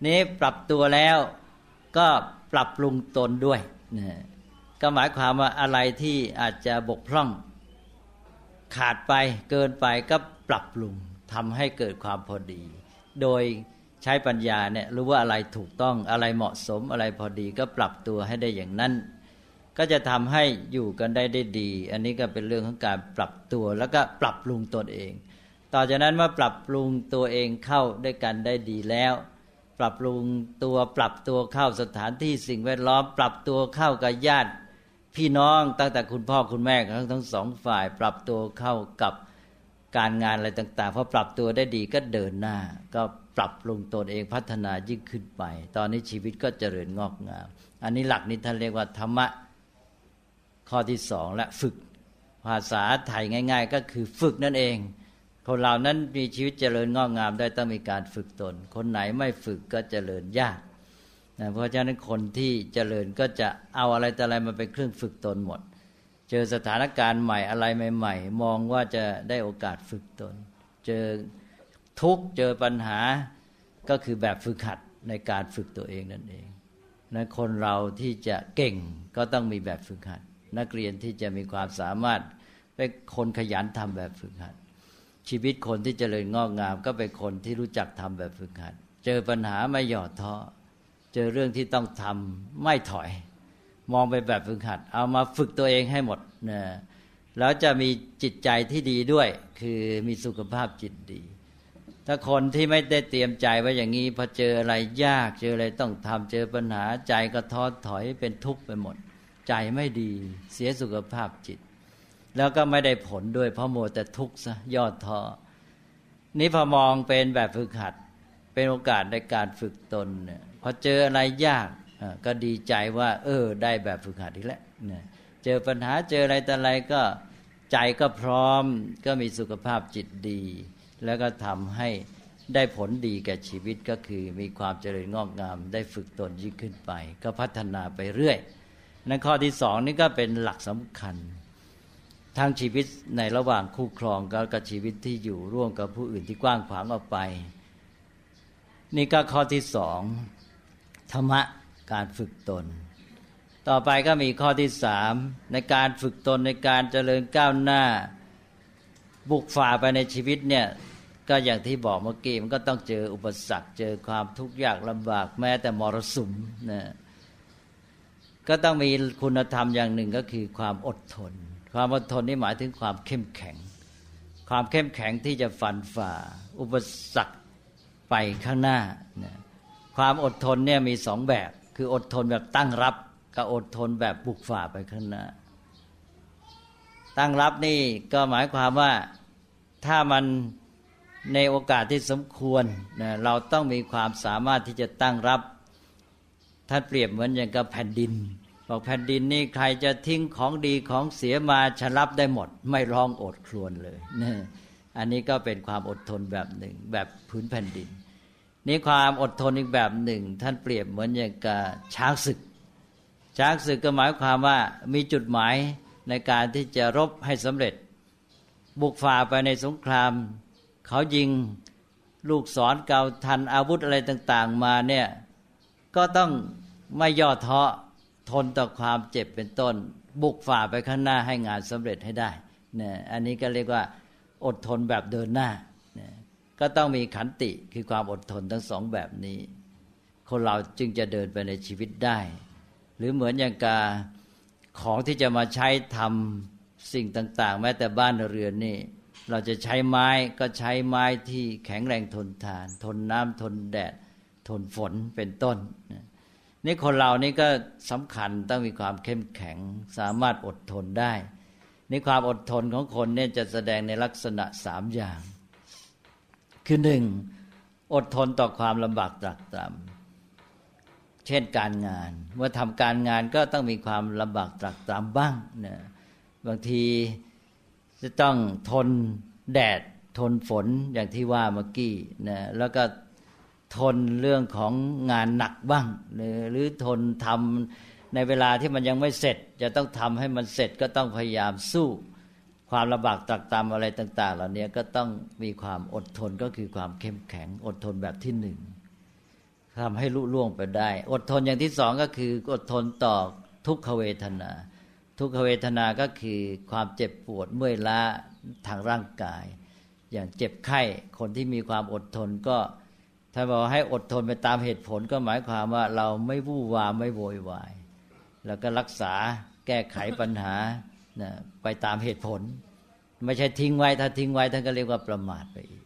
S2: นี้ปรับตัวแล้วก็ปรับปรุงตนด้วยนะ ก็หมายความว่าอะไรที่อาจจะบกพร่อง ขาดไปเกินไปก็ปรับปรุงทำให้เกิดความพอดี โดยใช้ปัญญาเนี่ยรู้ว่าอะไรถูกต้องอะไรเหมาะสมอะไรพอดีก็ปรับตัวให้ได้อย่างนั้น ก็จะทำให้อยู่กันได้ได้ดี อันนี้ก็เป็นเรื่องของการปรับตัวแล้วก็ปรับปรุงตนเอง ต่อจากนั้นเมื่อปรับปรุงตัวเองเข้าด้วยกันได้ดีแล้วปรับปรุงตัวปรับตัวเข้าสถานที่สิ่งแวดล้อม ปรับตัวเข้ากับญาติ พี่น้องตั้งแต่คุณพ่อคุณแม่ทั้งทั้งสองฝ่าย ปรับตัวเข้ากับการงานอะไรต่างๆพอปรับตัวได้ดีก็เดินหน้า ก็ปรับปรุงตนเองพัฒนายิ่งขึ้นไป ตอนนี้ชีวิตก็เจริญงอกงาม อันนี้หลักนี้ท่านเรียกว่าธรรมะข้อที่สองและฝึกภาษาไทยง่าย ๆ ก็คือฝึกนั่นเอง คนเรานั้นมีชีวิตเจริญงอกงามได้ต้องมีการฝึกตน คนไหนไม่ฝึกก็เจริญยาก นะเพราะฉะนั้นคนที่เจริญก็จะเอาอะไรแต่อะไรมาเป็นเครื่องฝึกตนหมด เจอสถานการณ์ใหม่อะไรใหม่ ๆ มองว่าจะได้โอกาสฝึกตน เจอทุกเจอปัญหาก็คือแบบฝึกหัดในการฝึกตัวเองนั่นเองนะคนเราที่จะเก่งก็ต้องมีแบบฝึกหัด นักเรียนที่จะมีความสามารถเป็นคนขยันทำแบบฝึกหัด ชีวิตคนที่เจริญงอกงาม ก็เป็นคนที่รู้จักทำแบบฝึกหัด เจอปัญหาไม่หย่อท้อ เจอเรื่องที่ต้องทำไม่ถอย มองไปแบบฝึกหัด เอามาฝึกตัวเองให้หมดนะแล้วจะมีจิตใจที่ดีด้วย คือมีสุขภาพจิตดี ถ้าคนที่ไม่ได้เตรียมใจไว้อย่างนี้พอเจออะไรยาก เจออะไรต้องทำเจอปัญหาใจก็ท้อถอยเป็นทุกข์ไปหมด ใจไม่ดีเสียสุขภาพจิต แล้วก็ไม่ได้ผลด้วยเพราะโมแต่ทุกข์ซะยอดท้อนี้พอมองเป็นแบบฝึกหัด เป็นโอกาสในการฝึกตนเนี่ย พอเจออะไรยากก็ดีใจว่า เออ ได้แบบฝึกหัดอีกแล้วเจอปัญหาเจออะไรแต่อะไรก็ใจก็พร้อมก็มีสุขภาพจิตดี แล้วก็ทำให้ได้ผลดีแก่ชีวิตก็คือมีความเจริญงอกงาม ได้ฝึกตนยิ่งขึ้นไป ก็พัฒนาไปเรื่อยนั่นข้อที่สองนี่ก็เป็นหลักสำคัญทั้งชีวิตในระหว่างคู่ครองกับชีวิตที่อยู่ร่วมกับผู้อื่นที่กว้างขวางออกไป นี่ก็ข้อที่สอง ธรรมะการฝึกตน ต่อไปก็มีข้อที่สามในการฝึกตนในการเจริญก้าวหน้า บุกฝ่าไปในชีวิตเนี่ยก็อย่างที่บอกเมื่อกี้มันก็ต้องเจออุปสรรค เจอความทุกข์ยากลำบากแม้แต่มรสุมนะก็ต้องมีคุณธรรมอย่างหนึ่งก็คือความอดทน ความอดทนนี่หมายถึงความเข้มแข็ง ความเข้มแข็งที่จะฟันฝ่า อุปสรรคไปข้างหน้า ความอดทนเนี่ยมีสองแบบ คืออดทนแบบตั้งรับกับอดทนแบบบุกฝ่าไปข้างหน้า ตั้งรับนี่ก็หมายความว่าถ้ามันในโอกาสที่สมควรนะเราต้องมีความสามารถที่จะตั้งรับท่านเปรียบเหมือนอย่างกับแผ่นดินบอกแผ่นดินนี่ใครจะทิ้งของดีของเสียมาชรับได้หมด ไม่ร้องอดครวนเลยนี่อันนี้ก็เป็นความอดทนแบบหนึ่งแบบพื้นแผ่นดิน นี่ความอดทนอีกแบบหนึ่ง ท่านเปรียบเหมือนอย่างกับช้างศึก ช้างศึกก็หมายความว่ามีจุดหมายในการที่จะรบให้สำเร็จ บุกฝ่าไปในสงคราม เขายิงลูกศรเกาทันอาวุธอะไรต่าง ๆ มาเนี่ยก็ต้องไม่ย่อท้อทนต่อความเจ็บเป็นต้น บุกฝ่าไปข้างหน้าให้งานสำเร็จให้ได้เนี่ยอันนี้ก็เรียกว่าอดทนแบบเดินหน้า ก็ต้องมีขันติคือความอดทนทั้งสองแบบนี้ คนเราจึงจะเดินไปในชีวิตได้ หรือเหมือนอย่างกาของที่จะมาใช้ทำสิ่งต่าง ๆ แม้แต่บ้านเรือนนี่ เราจะใช้ไม้ก็ใช้ไม้ที่แข็งแรงทนทาน ทนน้ำทนแดด ทนฝนเป็นต้นนี่คนเรานี่ก็สำคัญต้องมีความเข้มแข็งสามารถอดทนได้นี่ความอดทนของคนเนี่ยจะแสดงในลักษณะสามอย่าง คือหนึ่งอดทนต่อความลำบากตรากตรำเช่นการงาน เมื่อทำการงานก็ต้องมีความลำบากตรากตรำบ้างนะบางทีจะต้องทนแดดทนฝนอย่างที่ว่าเมื่อกี้นะแล้วก็ทนเรื่องของงานหนักบ้าง หรือทนทำในเวลาที่มันยังไม่เสร็จ จะต้องทำให้มันเสร็จก็ต้องพยายามสู้ ความลำบากตักตามอะไรต่าง ๆ เหล่านี้ก็ต้องมีความอดทนก็คือความเข้มแข็ง อดทนแบบที่หนึ่งทำให้ลุล่วงไปได้ อดทนอย่างที่สองก็คือ อดทนต่อทุกขเวทนา ทุกขเวทนาก็คือความเจ็บปวดเมื่อยล้าทางร่างกาย อย่างเจ็บไข้คนที่มีความอดทนก็ถ้าบอกให้อดทนไปตามเหตุผลก็หมายความว่าเราไม่วู่วามไม่โวยวาย แล้วก็รักษาแก้ไขปัญหา นะไปตามเหตุผล ไม่ใช่ทิ้งไว้ ถ้าทิ้งไว้ท่านก็เรียกว่าประมาทไปอีก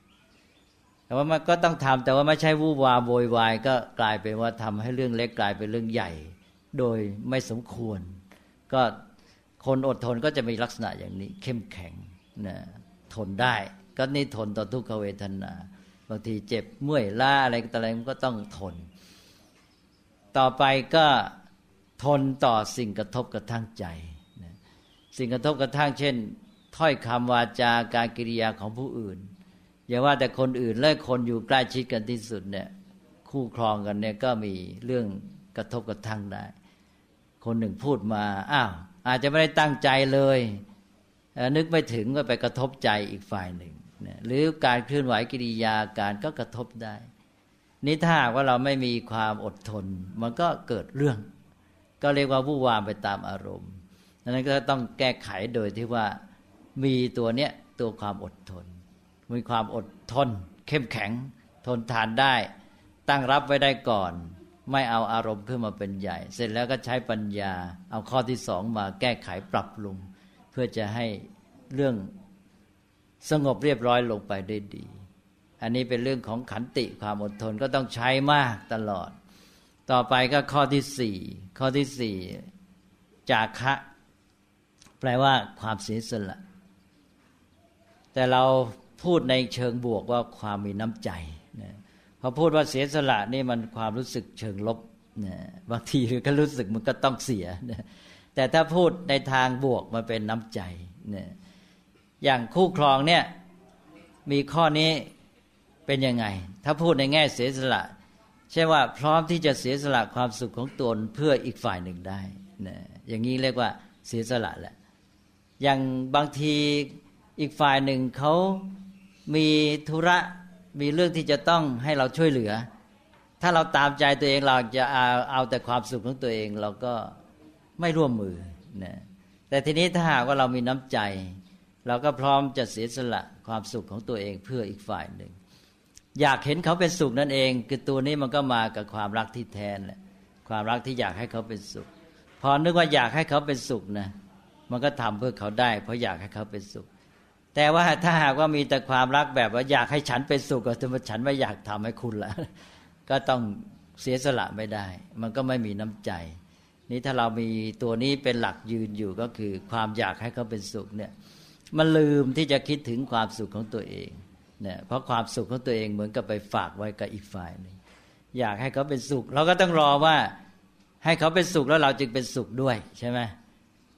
S2: แต่ว่ามันก็ต้องทำแต่ว่าไม่ใช่วู่วาโวยวายก็กลายเป็นว่าทำให้เรื่องเล็กกลายเป็นเรื่องใหญ่ โดยไม่สมควร ก็คนอดทนก็จะมีลักษณะอย่างนี้ เข้มแข็งนะทนได้ ก็นี่ทนต่อทุกขเวทนาบางทีเจ็บเมื่อยล้าอะไรต่ออะไรมันก็ต้องทน ต่อไปก็ทนต่อสิ่งกระทบกระทั่งใจ สิ่งกระทบกระทั่งเช่น ถ้อยคำวาจาการกิริยาของผู้อื่น อย่าว่าแต่คนอื่นและคนอยู่ใกล้ชิดกันที่สุดเนี่ยคู่ครองกันเนี่ยก็มีเรื่องกระทบกระทั่งได้ คนหนึ่งพูดมาอ้าวอาจจะไม่ได้ตั้งใจเลย นึกไม่ถึงว่าไปกระทบใจอีกฝ่ายหนึ่งหรือการเคลื่อนไหวกิริยาการก็กระทบได้ นี่ถ้าว่าเราไม่มีความอดทน มันก็เกิดเรื่อง ก็เรียกว่าผู้วามไปตามอารมณ์ ดังนั้นก็ต้องแก้ไขโดยที่ว่ามีตัวเนี้ยตัวความอดทน มีความอดทน เข้มแข็ง ทนทานได้ ตั้งรับไว้ได้ก่อน ไม่เอาอารมณ์ขึ้นมาเป็นใหญ่ เสร็จแล้วก็ใช้ปัญญา เอาข้อที่สองมาแก้ไขปรับปรุงเพื่อจะให้เรื่องสงบเรียบร้อยลงไปได้ดี อันนี้เป็นเรื่องของขันติความอดทนก็ต้องใช้มากตลอด ต่อไปก็ข้อที่สี่ข้อที่สี่จาคะ แปลว่าความเสียสละ แต่เราพูดในเชิงบวกว่าความมีน้ำใจนะพอพูดว่าเสียสละนี่มันความรู้สึกเชิงลบนะบางทีก็รู้สึกมันก็ต้องเสียนะแต่ถ้าพูดในทางบวกมันเป็นน้ำใจนะอย่างคู่ครองเนี่ยมีข้อนี้เป็นยังไง ถ้าพูดในแง่เสียสละใช่ว่าพร้อมที่จะเสียสละความสุขของตนเพื่ออีกฝ่ายหนึ่งได้นะอย่างนี้เรียกว่าเสียสละแหละ อย่างบางทีอีกฝ่ายหนึ่งเขามีธุระมีเรื่องที่จะต้องให้เราช่วยเหลือ ถ้าเราตามใจตัวเองเราจะเอาเอาแต่ความสุขของตัวเองเราก็ไม่ร่วมมือนะแต่ทีนี้ถ้าหากว่าเรามีน้ำใจ เราก็พร้อมจะเสียสละความสุขของตัวเองเพื่ออีกฝ่ายหนึ่งอยากเห็นเขาเป็นสุขนั่นเอง คือตัวนี้มันก็มากับความรักที่แทนแหละความรักที่อยากให้เขาเป็นสุข พอนึกว่าอยากให้เขาเป็นสุขนะ มันก็ทำเพื่อเขาได้ เพราะอยากให้เขาเป็นสุข แต่ว่าถ้าหากว่ามีแต่ความรักแบบว่าอยากให้ฉันเป็นสุขก็ถือว่าฉันไม่อยากทำให้คุณละก็ต้องเสียสละไม่ได้ มันก็ไม่มีน้ำใจ นี่ถ้าเรามีตัวนี้เป็นหลักยืนอยู่ก็คือความอยากให้เขาเป็นสุขเนี่ยมันลืมที่จะคิดถึงความสุขของตัวเองเนี่ยเพราะความสุขของตัวเองเหมือนกับไปฝากไว้กับอีกฝ่ายหนึ่งอยากให้เขาเป็นสุข เราก็ต้องรอว่าให้เขาเป็นสุขแล้วเราจึงเป็นสุขด้วยใช่ไหม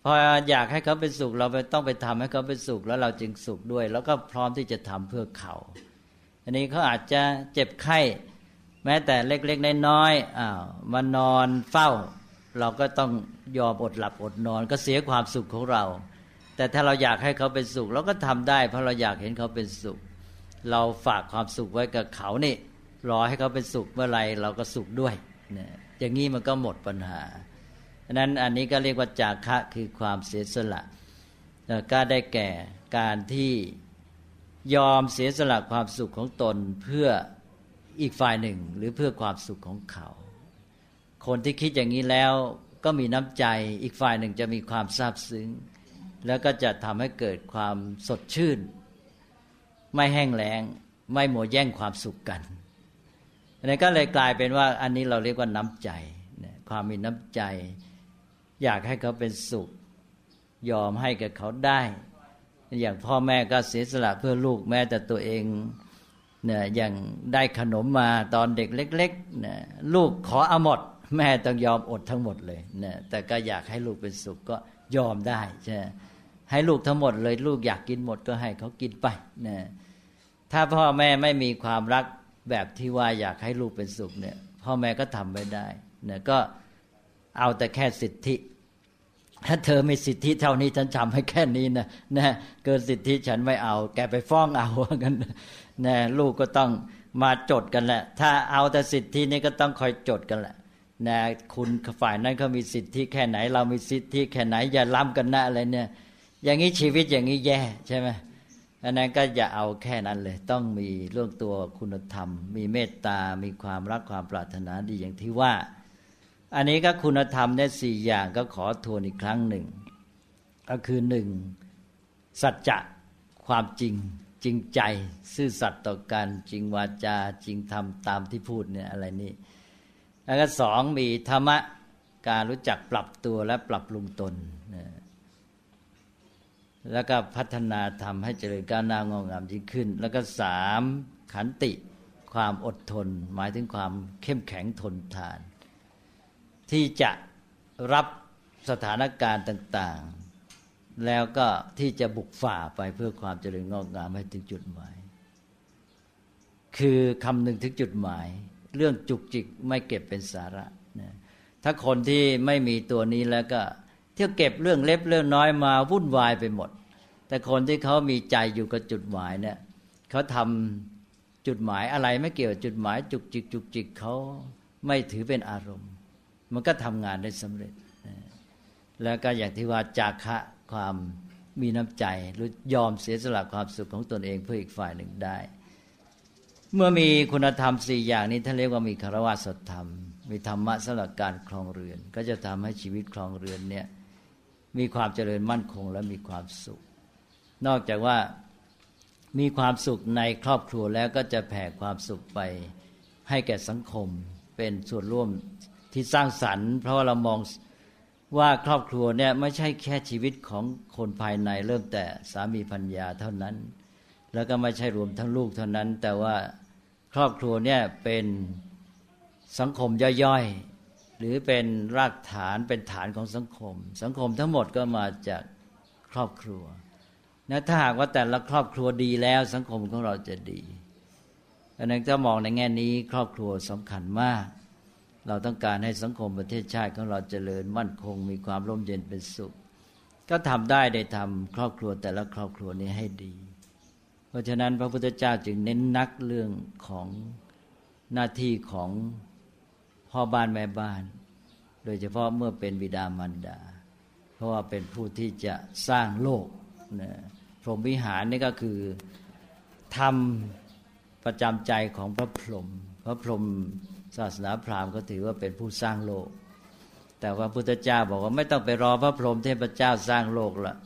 S2: พออยากให้เขาเป็นสุขเราไปต้องไปทำให้เขาเป็นสุขแล้วเราจึงสุขด้วย แล้วก็พร้อมที่จะทำเพื่อเขาอันนี้เขาอาจจะเจ็บไข้ แม้แต่เล็กๆน้อยๆอ้าวมานอนเฝ้า เราก็ต้องยอมอดหลับอดนอน ก็เสียความสุขของเรา แต่ถ้าเราอยากให้เขาเป็นสุข เราก็ทำได้ เพราะเราอยากเห็นเขาเป็นสุข เราฝากความสุขไว้กับเขานี่รอให้เขาเป็นสุขเมื่อไรเราก็สุขด้วยเนี่ยอย่างนี้มันก็หมดปัญหา นั้นอันนี้ก็เรียกว่าจาคะคือความเสียสละก็ได้แก่การที่ยอมเสียสละความสุขของตนเพื่ออีกฝ่ายหนึ่งหรือเพื่อความสุขของเขา คนที่คิดอย่างนี้แล้วก็มีน้ำใจอีกฝ่ายหนึ่งจะมีความซาบซึ้ง แล้วก็จะทำให้เกิดความสดชื่น ไม่แห้งแล้งไม่หมัวแย่งความสุขกันอันนี้ก็เลยกลายเป็นว่าอันนี้เราเรียกว่าน้ำใจความมีน้ำใจ อยากให้เขาเป็นสุข ยอมให้กับเขาได้ อย่างพ่อแม่ก็เสียสละเพื่อลูกแม้แต่ตัวเองเนี่ยอย่างได้ขนมมาตอนเด็กเล็กๆเนี่ยลูกขอเอาหมด แม่ต้องยอมอดทั้งหมดเลยเนี่ยแต่ก็อยากให้ลูกเป็นสุขก็ยอมได้ใช่ให้ลูกทั้งหมดเลย ลูกอยากกินหมดก็ให้เขากินไปนะถ้าพ่อแม่ไม่มีความรักแบบที่ว่าอยากให้ลูกเป็นสุขเนี่ย พ่อแม่ก็ทำไม่ได้นะก็ เอาแต่แค่สิทธิ ถ้าเธอม่สิทธิเท่านี้ฉันทำให้แค่นี้นะนะเกินสิทธิฉันไม่เอา แกไปฟ้องเอากันนะลูกก็ต้องมาจดกันแหละ ถ้าเอาแต่สิทธินี้ก็ต้องคอยจดกันแหละนะคุณฝ่ายนั้นเขามีสิทธิแค่ไหน เรามีสิทธิแค่ไหน อย่าล้ำกันนะอะไรเนี่ย อย่างนี้ชีวิตอย่างนี้แย่ใช่ไหมอันนั้นก็อย่าเอาแค่นั้นเลย ต้องมีเรื่องตัวคุณธรรม มีเมตตา มีความรักความปรารถนาดีอย่างที่ว่า อันนี้ก็คุณธรรมเนี่ยสี่อย่างก็ขอทวนอีกครั้งหนึ่ง ก็คือหนึ่งสัจจะความจริงจริงใจ ซื่อสัตย์ต่อกันจริงวาจาจริงทำตามที่พูดเนี่ยอะไรนี่แล้วก็สองมีธรรมะการรู้จักปรับตัวและปรับปรุงตน แล้วก็พัฒนาทำให้เจริญก้าวหน้างองามยิ่งขึ้น แล้วก็สามขันติความอดทน หมายถึงความเข้มแข็งทนทาน ที่จะรับสถานการณ์ต่าง ๆ แล้วก็ที่จะบุกฝ่าไปเพื่อความเจริญงอกงามให้ถึงจุดหมาย คือคำหนึ่งถึงจุดหมาย เรื่องจุกจิกไม่เก็บเป็นสาระนะถ้าคนที่ไม่มีตัวนี้แล้วก็ เที่ยวเก็บเรื่องเล็บเรื่องน้อยมาวุ่นวายไปหมด แต่คนที่เขามีใจอยู่กับจุดหมายเนี่ยเขาทำจุดหมายอะไรไม่เกี่ยวจุดหมาย จุกจิกจุกจิกเขาไม่ถือเป็นอารมณ์ มันก็ทำงานได้สำเร็จ แล้วก็อย่างที่ว่าจาคะความมีน้ำใจหรือยอมเสียสละความสุขของตนเองเพื่ออีกฝ่ายหนึ่งได้ เมื่อมีคุณธรรมสี่อย่างนี้ท่านเรียกว่ามีคารวะสัตธรรม มีธรรมะสำหรับการครองเรือน ก็จะทำให้ชีวิตครองเรือนเนี่ยมีความเจริญมั่นคงและมีความสุข นอกจากว่ามีความสุขในครอบครัวแล้วก็จะแผ่ความสุขไปให้แก่สังคม เป็นส่วนร่วม ที่สร้างสรรค์ เพราะว่าเรามองว่าครอบครัวเนี่ยไม่ใช่แค่ชีวิตของคนภายในเริ่มแต่สามีพัญญาเท่านั้น แล้วก็ไม่ใช่รวมทั้งลูกเท่านั้น แต่ว่าครอบครัวเนี่ยเป็นสังคมย่อยๆ หรือเป็นรากฐานเป็นฐานของสังคม สังคมทั้งหมดก็มาจากครอบครัวนะถ้าหากว่าแต่ละครอบครัวดีแล้วสังคมของเราจะดีอันนั้นถ้ามองในแง่นี้ครอบครัวสำคัญมาก เราต้องการให้สังคมประเทศชาติของเราเจริญมั่นคง มีความร่มเย็นเป็นสุข ก็ทำได้ได้ทำครอบครัวแต่ละครอบครัวนี้ให้ดี เพราะฉะนั้นพระพุทธเจ้าจึงเน้นนักเรื่องของหน้าที่ของพ่อบ้านแม่บ้าน โดยเฉพาะเมื่อเป็นบิดามารดา เพราะว่าเป็นผู้ที่จะสร้างโลกนะพรหมวิหารนี่ก็คือทำประจำใจของพระพรหมพระพรหม ศาสนาพราหมณ์ก็ถือว่าเป็นผู้สร้างโลก แต่ว่าพุทธเจ้าบอกว่าไม่ต้องไปรอพระพรหมเทพเจ้าสร้างโลกละ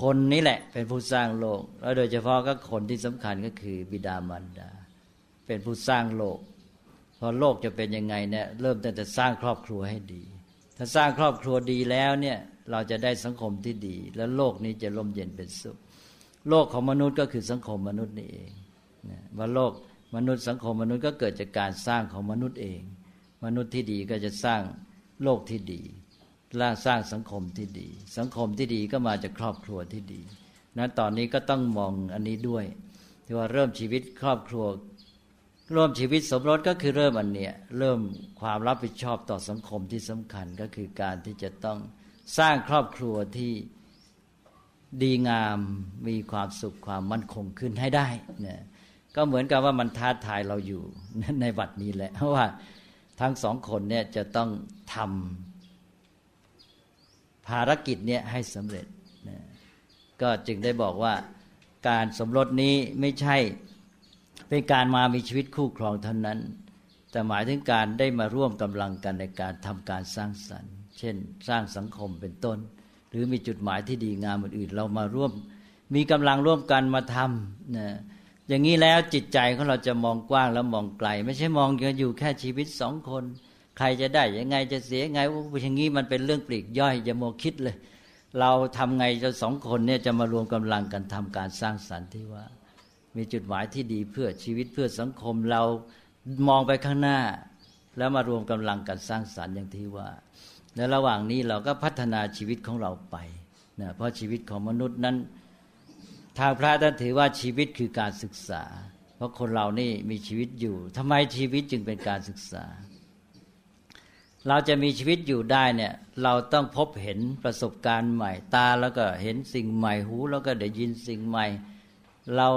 S2: คนนี้แหละเป็นผู้สร้างโลก แล้วโดยเฉพาะก็คนที่สำคัญก็คือบิดามารดา เป็นผู้สร้างโลก พอโลกจะเป็นยังไงเนี่ยเริ่มตั้งแต่สร้างครอบครัวให้ดี ถ้าสร้างครอบครัวดีแล้วเนี่ยเราจะได้สังคมที่ดี และโลกนี้จะร่มเย็นเป็นสุข โลกของมนุษย์ก็คือสังคมมนุษย์นี่เองว่าโลก มนุษย์สังคมมนุษย์ก็เกิดจากการสร้างของมนุษย์เอง มนุษย์ที่ดีก็จะสร้างโลกที่ดีล่าสร้างสังคมที่ดี สังคมที่ดีก็มาจากครอบครัวที่ดีนั้นตอนนี้ก็ต้องมองอันนี้ด้วยที่ว่าเริ่มชีวิตครอบครัวร่วมชีวิตสมรสก็คือเริ่มอันเนี้ยเริ่มความรับผิดชอบต่อสังคมที่สำคัญก็คือการที่จะต้องสร้างครอบครัวที่ดีงามมีความสุขความมั่นคงขึ้นให้ได้เนี่ย ก็เหมือนกับว่ามันท้าทายเราอยู่ในบัดนี้แหละเพราะว่าทั้งสองคนเนี่ยจะต้องทำภารกิจเนี่ยให้สำเร็จนะก็จึงได้บอกว่าการสมรสนี้ไม่ใช่เป็นการมามีชีวิตคู่ครองเท่านั้น แต่หมายถึงการได้มาร่วมกำลังกันในการทำการสร้างสรรค์ เช่น สร้างสังคมเป็นต้น หรือมีจุดหมายที่ดีงามอื่นๆเรามาร่วม มีกำลังร่วมกันมาทำนะ อย่างนี้แล้วจิตใจของเราจะมองกว้างแล้วมองไกล ไม่ใช่มองอยู่แค่ชีวิตสองคน ใครจะได้ยังไงจะเสียยังไงอย่างนี้มันเป็นเรื่องปลีกย่อยอย่าโมคิดเลย เราทำไงจะสองคนเนี่ยจะมารวมกำลังกันทำการสร้างสรรค์ที่ว่า มีจุดหมายที่ดีเพื่อชีวิตเพื่อสังคมเรามองไปข้างหน้า แล้วมารวมกำลังกันสร้างสรรค์อย่างที่ว่าในระหว่างนี้เราก็พัฒนาชีวิตของเราไปนะเพราะชีวิตของมนุษย์นั้น ทางพระท่านถือว่าชีวิตคือการศึกษา เพราะคนเรานี่มีชีวิตอยู่ทำไมชีวิตจึงเป็นการศึกษา เราจะมีชีวิตอยู่ได้เนี่ย เราต้องพบเห็นประสบการณ์ใหม่ ตาแล้วก็เห็นสิ่งใหม่หูแล้วก็ได้ยินสิ่งใหม่ เรา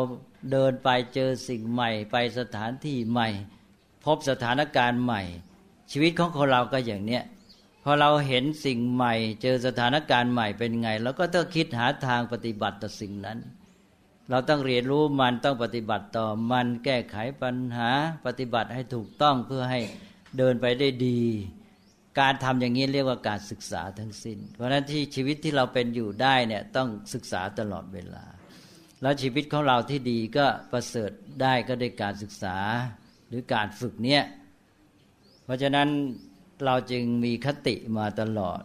S2: เดินไปเจอสิ่งใหม่ ไปสถานที่ใหม่ พบสถานการณ์ใหม่ ชีวิตของคนเราก็อย่างเนี้ยพอเราเห็นสิ่งใหม่ เจอสถานการณ์ใหม่เป็นไงเราก็ต้องคิดหาทางปฏิบัติต่อสิ่งนั้น เราต้องเรียนรู้มันต้องปฏิบัติต่อมันแก้ไขปัญหาปฏิบัติให้ถูกต้องเพื่อให้เดินไปได้ดี การทำอย่างนี้เรียกว่าการศึกษาทั้งสิน้น เพราะฉะนั้นที่ชีวิตที่เราเป็นอยู่ได้เนี่ยต้องศึกษาตลอดเวลา แล้วชีวิตของเราที่ดีก็ประเสริฐได้ก็ด้วยการศึกษาหรือการฝึกเนี้ยเพราะฉะนั้นเราจึงมีคติมาตลอด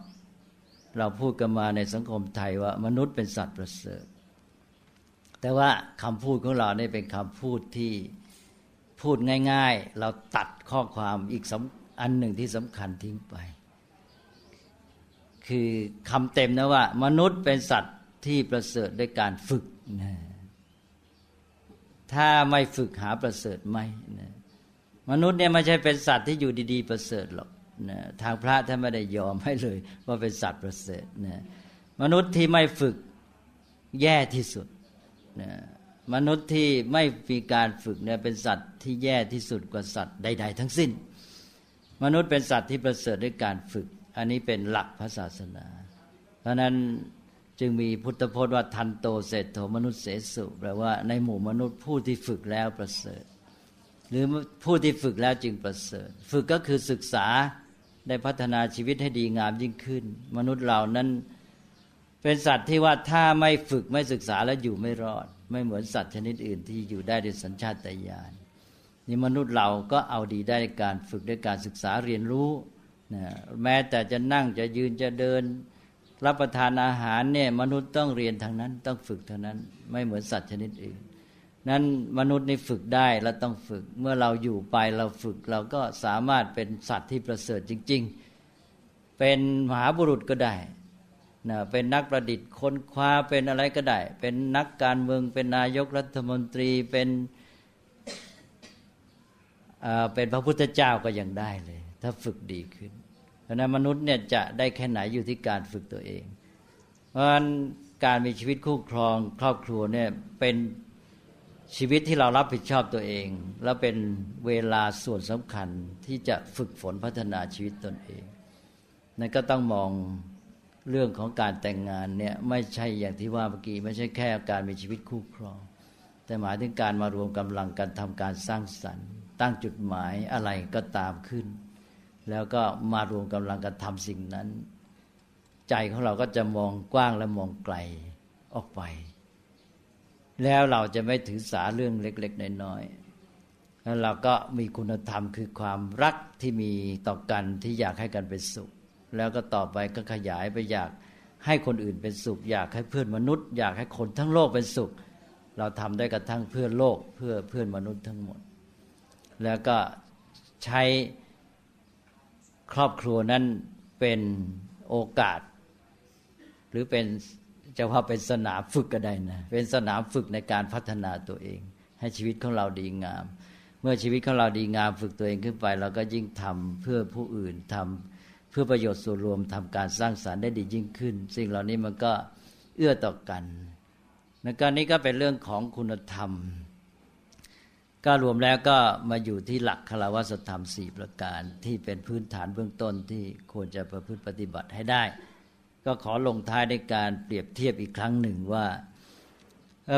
S2: เราพูดกันมาในสังคมไทยว่ามนุษย์เป็นสัตว์ประเสริฐ แต่ว่าคำพูดของเราเนี่เป็นคำพูดที่พูดง่าย ๆ เราตัดข้อความอีกอันหนึ่งที่สำคัญทิ้งไป คือคำเต็มนะว่า มนุษย์เป็นสัตว์ที่ประเสริฐด้วยการฝึกนะถ้าไม่ฝึกหาประเสริฐไม่นะมนุษย์เนี่ยไม่ใช่เป็นสัตว์ที่อยู่ดี ๆ ประเสริฐหรอกนะทางพระท่านไม่ได้ยอมให้เลย ว่าเป็นสัตว์ประเสริฐนะมนุษย์ที่ไม่ฝึกแย่ที่สุด นะมนุษย์ที่ไม่มีการฝึกเนี่ยเป็นสัตว์ที่แย่ที่สุดกว่าสัตว์ใด ๆ ทั้งสิ้น มนุษย์เป็นสัตว์ที่ประเสริฐด้วยการฝึก อันนี้เป็นหลักพระศาสนา เพราะนั้นจึงมีพุทธพจน์ว่าทันโตเศรษฐมนุษย์เสสุแปลว่าในหมู่มนุษย์ผู้ที่ฝึกแล้วประเสริฐ หรือผู้ที่ฝึกแล้วจึงประเสริฐ ฝึกก็คือศึกษาได้พัฒนาชีวิตให้ดีงามยิ่งขึ้น มนุษย์เหล่านั้น เป็นสัตว์ที่ว่าถ้าไม่ฝึกไม่ศึกษาแล้วอยู่ไม่รอด ไม่เหมือนสัตว์ชนิดอื่นที่อยู่ได้ด้วยสัญชาตญาณนี่มนุษย์เราก็เอาดีได้การฝึกด้วยการศึกษาเรียนรู้นะแม้แต่จะนั่งจะยืนจะเดิน รับประทานอาหารเนี่ยมนุษย์ต้องเรียนทางนั้นต้องฝึกทางนั้น ไม่เหมือนสัตว์ชนิดอื่น นั้นมนุษย์นี่ฝึกได้และต้องฝึก เมื่อเราอยู่ไปเราฝึกเราก็สามารถเป็นสัตว์ที่ประเสริฐจริง ๆ เป็นมหาบุรุษก็ได้ นะเป็นนักประดิษฐ์ค้นคว้าเป็นอะไรก็ได้ เป็นนักการเมืองเป็นนายกรัฐมนตรีเป็นเป็นพระพุทธเจ้าก็ยังได้เลย ถ้าฝึกดีขึ้น เพราะนั้นมนุษย์เนี่ยจะได้แค่ไหนอยู่ที่การฝึกตัวเอง เพราะฉะนั้นการมีชีวิตคู่ครองครอบครัวเนี่ยเป็นชีวิตที่เรารับผิดชอบตัวเอง แล้วเป็นเวลาส่วนสำคัญที่จะฝึกฝนพัฒนาชีวิตตนเองนั่นก็ต้องมอง เรื่องของการแต่งงานเนี่ยไม่ใช่อย่างที่ว่าเมื่อกี้ไม่ใช่แค่การมีชีวิตคู่ครอง แต่หมายถึงการมารวมกำลังกันทำการสร้างสรรค์ ตั้งจุดหมายอะไรก็ตามขึ้น แล้วก็มารวมกำลังกันทำสิ่งนั้น ใจของเราก็จะมองกว้างและมองไกลออกไป แล้วเราจะไม่ถือสาเรื่องเล็ก ๆ น้อยๆแล้วเราก็มีคุณธรรมคือความรักที่มีต่อกันที่อยากให้กันเป็นสุข แล้วก็ต่อไปก็ขยายไปอยากให้คนอื่นเป็นสุข อยากให้เพื่อนมนุษย์ อยากให้คนทั้งโลกเป็นสุข เราทำได้กระทั่งเพื่อโลกเพื่อเพื่อนมนุษย์ทั้งหมด แล้วก็ใช้ครอบครัวนั้นเป็นโอกาส หรือเป็นจะว่าเป็นสนามฝึกก็ได้นะเป็นสนามฝึกในการพัฒนาตัวเอง ให้ชีวิตของเราดีงาม เมื่อชีวิตของเราดีงามฝึกตัวเองขึ้นไป เราก็ยิ่งทำเพื่อผู้อื่นทำ เพื่อประโยชน์ส่วนรวมทำการสร้างสารรค์ได้ดียิ่งขึ้น สิ่งเหล่านี้มันก็เอื้อต่อกันในการนี้ก็เป็นเรื่องของคุณธรรม ก็รวมแล้วก็มาอยู่ที่หลักคารวะธรรมสี่ประการ ที่เป็นพื้นฐานเบื้องต้นที่ควรจะประพฤติปฏิบัติให้ได้ ก็ขอลงท้ายในการเปรียบเทียบอีกครั้งหนึ่งว่า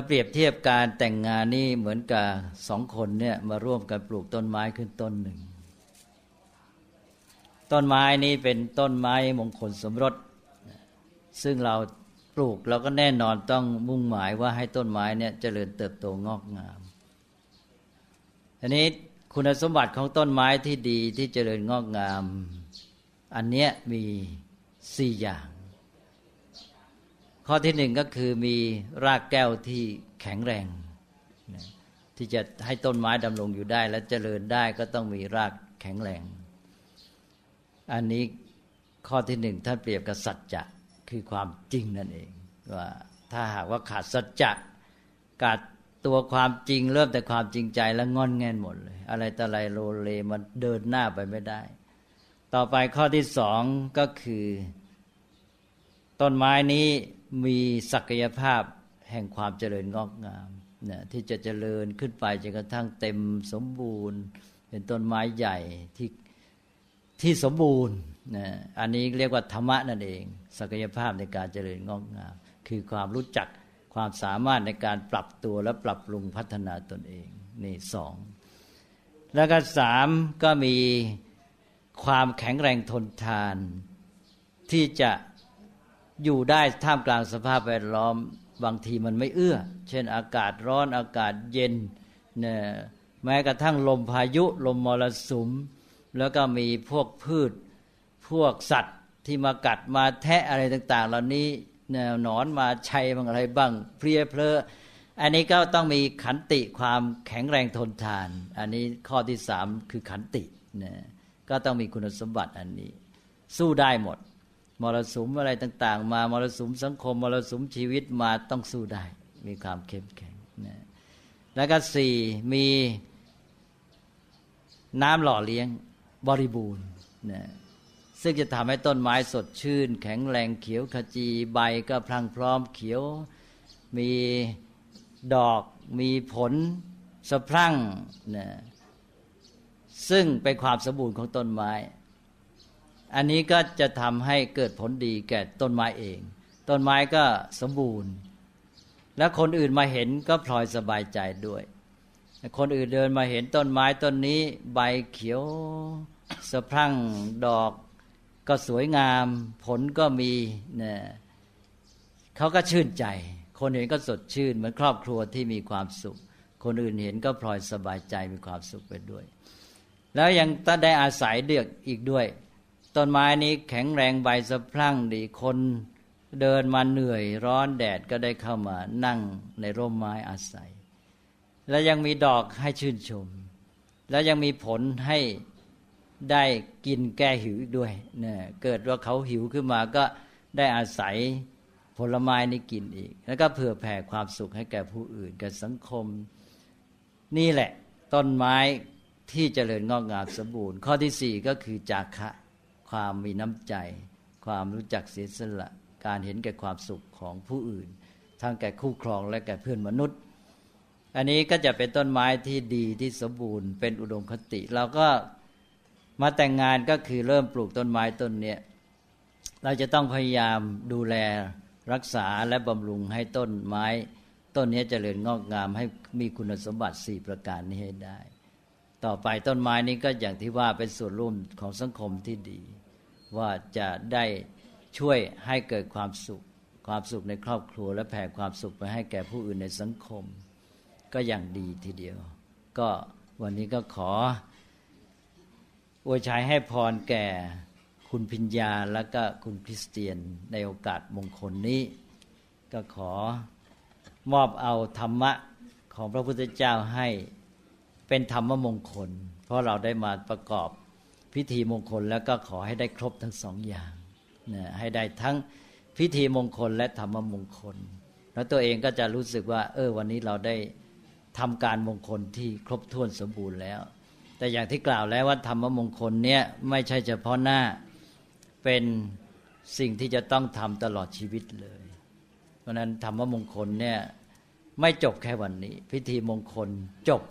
S2: เปรียบเทียบการแต่งงานนี่เหมือนกับสองคนเนี่ยมาร่วมกันปลูกต้นไม้ขึ้นต้นหนึ่ง ต้นไม้นี้เป็นต้นไม้มงคลสมรส ซึ่งเราปลูกเราก็แน่นอนต้องมุ่งหมายว่าให้ต้นไม้เนี่ยเจริญเติบโตงอกงามอันนี้คุณสมบัติของต้นไม้ที่ดีที่เจริญงอกงาม อันเนี้ยมีสี่อย่าง ข้อที่หนึ่งก็คือมีรากแก้วที่แข็งแรง ที่จะให้ต้นไม้ดำรงอยู่ได้และเจริญได้ก็ต้องมีรากแข็งแรง อันนี้ข้อที่หนึ่งท่านเปรียบกับสัจจะคือความจริงนั่นเองว่าถ้าหากว่าขาดสัจจะขาดตัวความจริงเริ่มแต่ความจริงใจแล้วงอนแงนหมดเลย อะไรต่อะไรโลเลมันเดินหน้าไปไม่ได้ ต่อไปข้อที่สองก็คือ ต้นไม้นี้มีศักยภาพแห่งความเจริญงอกงามเนี่ยที่จะเจริญขึ้นไปจนกระทั่งเต็มสมบูรณ์ เป็นต้นไม้ใหญ่ที่ ที่สมบูรณ์นะอันนี้เรียกว่าธรรมะนั่นเอง ศักยภาพในการเจริญงอกงาม คือความรู้จักความสามารถในการปรับตัวและปรับปรุงพัฒนาตนเองนี่สองแล้วก็สามก็มีความแข็งแรงทนทาน ที่จะอยู่ได้ท่ามกลางสภาพแวดล้อมบางทีมันไม่เอื้อ เช่นอากาศร้อนอากาศเย็นเนี่ยแม้กระทั่งลมพายุลมมรสุม แล้วก็มีพวกพืช พวกสัตว์ที่มากัดมาแทะอะไรต่าง ๆ เหล่านี้แนวนอนมาชัยบางอะไรบ้างเพลียเพลออันนี้ก็ต้องมีขันติความแข็งแรงทนทาน อันนี้ข้อที่สามคือขันตินะก็ต้องมีคุณสมบัติอันนี้ สู้ได้หมด มรสุมอะไรต่าง ๆ มามรสุมสังคม มรสุมชีวิตมาต้องสู้ได้ มีความเข้มแข็งนะแล้วก็สี่มีน้ำหล่อเลี้ยง บริบูรณ์นะซึ่งจะทำให้ต้นไม้สดชื่น แข็งแรงเขียวขจีใบก็พลังพร้อมเขียว มีดอกมีผลสะพรั่งนะซึ่งเป็นความสมบูรณ์ของต้นไม้ อันนี้ก็จะทำให้เกิดผลดีแก่ต้นไม้เอง ต้นไม้ก็สมบูรณ์ และคนอื่นมาเห็นก็พลอยสบายใจด้วย คนอื่นเดินมาเห็นต้นไม้ต้นนี้ ใบเขียว สะพรั่งดอกก็สวยงาม ผลก็มีเนี่ยเขาก็ชื่นใจ คนเห็นก็สดชื่น เหมือนครอบครัวที่มีความสุข คนอื่นเห็นก็พลอยสบายใจมีความสุขไปด้วย แล้วยังต้ได้อาศัยเดือกอีกด้วยต้นไม้นี้แข็งแรงใบสะพรั่งดีคนเดินมาเหนื่อยร้อนแดดก็ได้เข้ามานั่งในร่มไม้อาศัย แล้วยังมีดอกให้ชื่นชม แล้วยังมีผลให้ ได้กินแก้หิวอีกด้วยเนี่ยเกิดว่าเขาหิวขึ้นมาก็ได้อาศัยผลไม้นี่กินอีก แล้วก็เผื่อแผ่ความสุขให้แก่ผู้อื่นกับสังคม นี่แหละ ต้นไม้ที่เจริญงอกงามสมบูรณ์ ข้อที่สี่ก็คือจากคะความมีน้ำใจ ความรู้จักเสียสละ การเห็นแก่ความสุขของผู้อื่น ทั้งแก่คู่ครองและแก่เพื่อนมนุษย์ อันนี้ก็จะเป็นต้นไม้ที่ดีที่สมบูรณ์ เป็นอุดมคติเราก็ มาแต่งงานก็คือเริ่มปลูกต้นไม้ต้นเนี้ยเราจะต้องพยายามดูแลรักษาและบำรุงให้ต้นไม้ ต้นนี้เจริญงอกงามให้มีคุณสมบัติสี่ประการนี้ให้ได้ ต่อไปต้นไม้นี้ก็อย่างที่ว่าเป็นส่วนร่วมของสังคมที่ดี ว่าจะได้ช่วยให้เกิดความสุข ความสุขในครอบครัว และแผ่ความสุขไปให้แก่ผู้อื่นในสังคม ก็อย่างดีทีเดียว ก็วันนี้ก็ขอ อวยชัยให้พรแก่คุณพิญญาและก็คุณคริสเตียนในโอกาสมงคลนี้ ก็ขอมอบเอาธรรมะของพระพุทธเจ้าให้เป็นธรรมมงคล เพราะเราได้มาประกอบพิธีมงคลแล้วก็ขอให้ได้ครบทั้งสองอย่างนะให้ได้ทั้งพิธีมงคลและธรรมมงคล แล้วตัวเองก็จะรู้สึกว่า เออวันนี้เราได้ทำการมงคลที่ครบถ้วนสมบูรณ์แล้ว แต่อย่างที่กล่าวแล้วว่าธรรมมงคลเนี้ยไม่ใช่เฉพาะหน้าเป็นสิ่งที่จะต้องทำตลอดชีวิตเลย เพราะนั้นธรรมมงคลเนี่ยไม่จบแค่วันนี้ พิธีมงคลจบ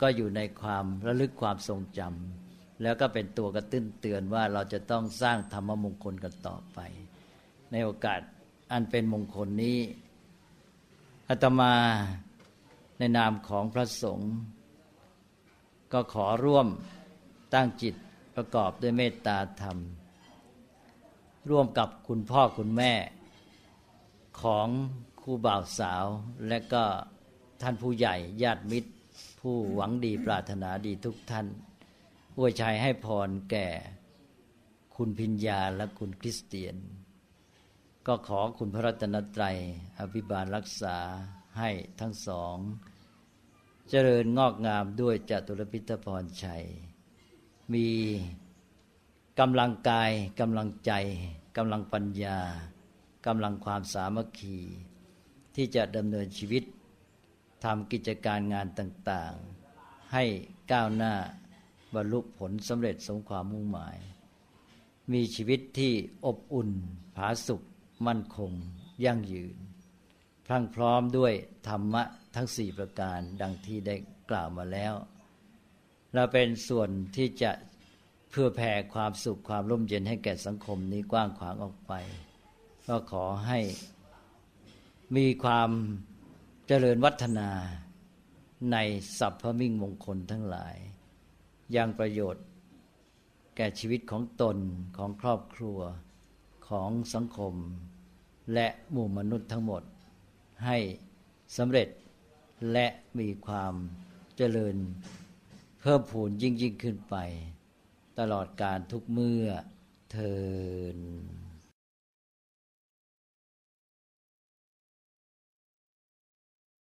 S2: ก็อยู่ในความระลึกความทรงจำแล้วก็เป็นตัวกระตุ้นเตือนว่าเราจะต้องสร้างธรรมมงคลกันต่อไป ในโอกาสอันเป็นมงคลนี้อาตมาในนามของพระสงฆ์ ก็ขอร่วมตั้งจิตประกอบด้วยเมตตาธรรม ร่วมกับคุณพ่อคุณแม่ ของคู่บ่าวสาว และก็ท่านผู้ใหญ่ญาติมิตร ผู้หวังดีปรารถนาดีทุกท่านอวยชัยให้พรแก่ คุณพิญญาและคุณคริสเตียน ก็ขอคุณพระรัตนตรัยอภิบาลรักษาให้ทั้งสอง เจริญงอกงามด้วยจตุรพิทพรชัย มีกำลังกายกำลังใจกำลังปัญญากำลังความสามัคคี ที่จะดำเนินชีวิตทำกิจการงานต่างๆ ให้ก้าวหน้าบรรลุผลสำเร็จสมความมุ่งหมาย มีชีวิตที่อบอุ่น ผาสุกมั่นคง ยั่งยืน พรั่งพร้อมด้วยธรรมะ ทั้งสี่ประการดังที่ได้กล่าวมาแล้ว เราเป็นส่วนที่จะเพื่อแผ่ความสุขความร่มเย็นให้แก่สังคมนี้กว้างขวางออกไป ก็ขอให้มีความเจริญวัฒนาในสัพพมิ่งมงคลทั้งหลาย ยังประโยชน์ แก่ชีวิตของตนของครอบครัวของสังคม และหมู่มนุษย์ทั้งหมดให้สำเร็จ และมีความเจริญเพิ่มพูนยิ่งยิ่งขึ้นไป ตลอดการทุกเมื่อเทิน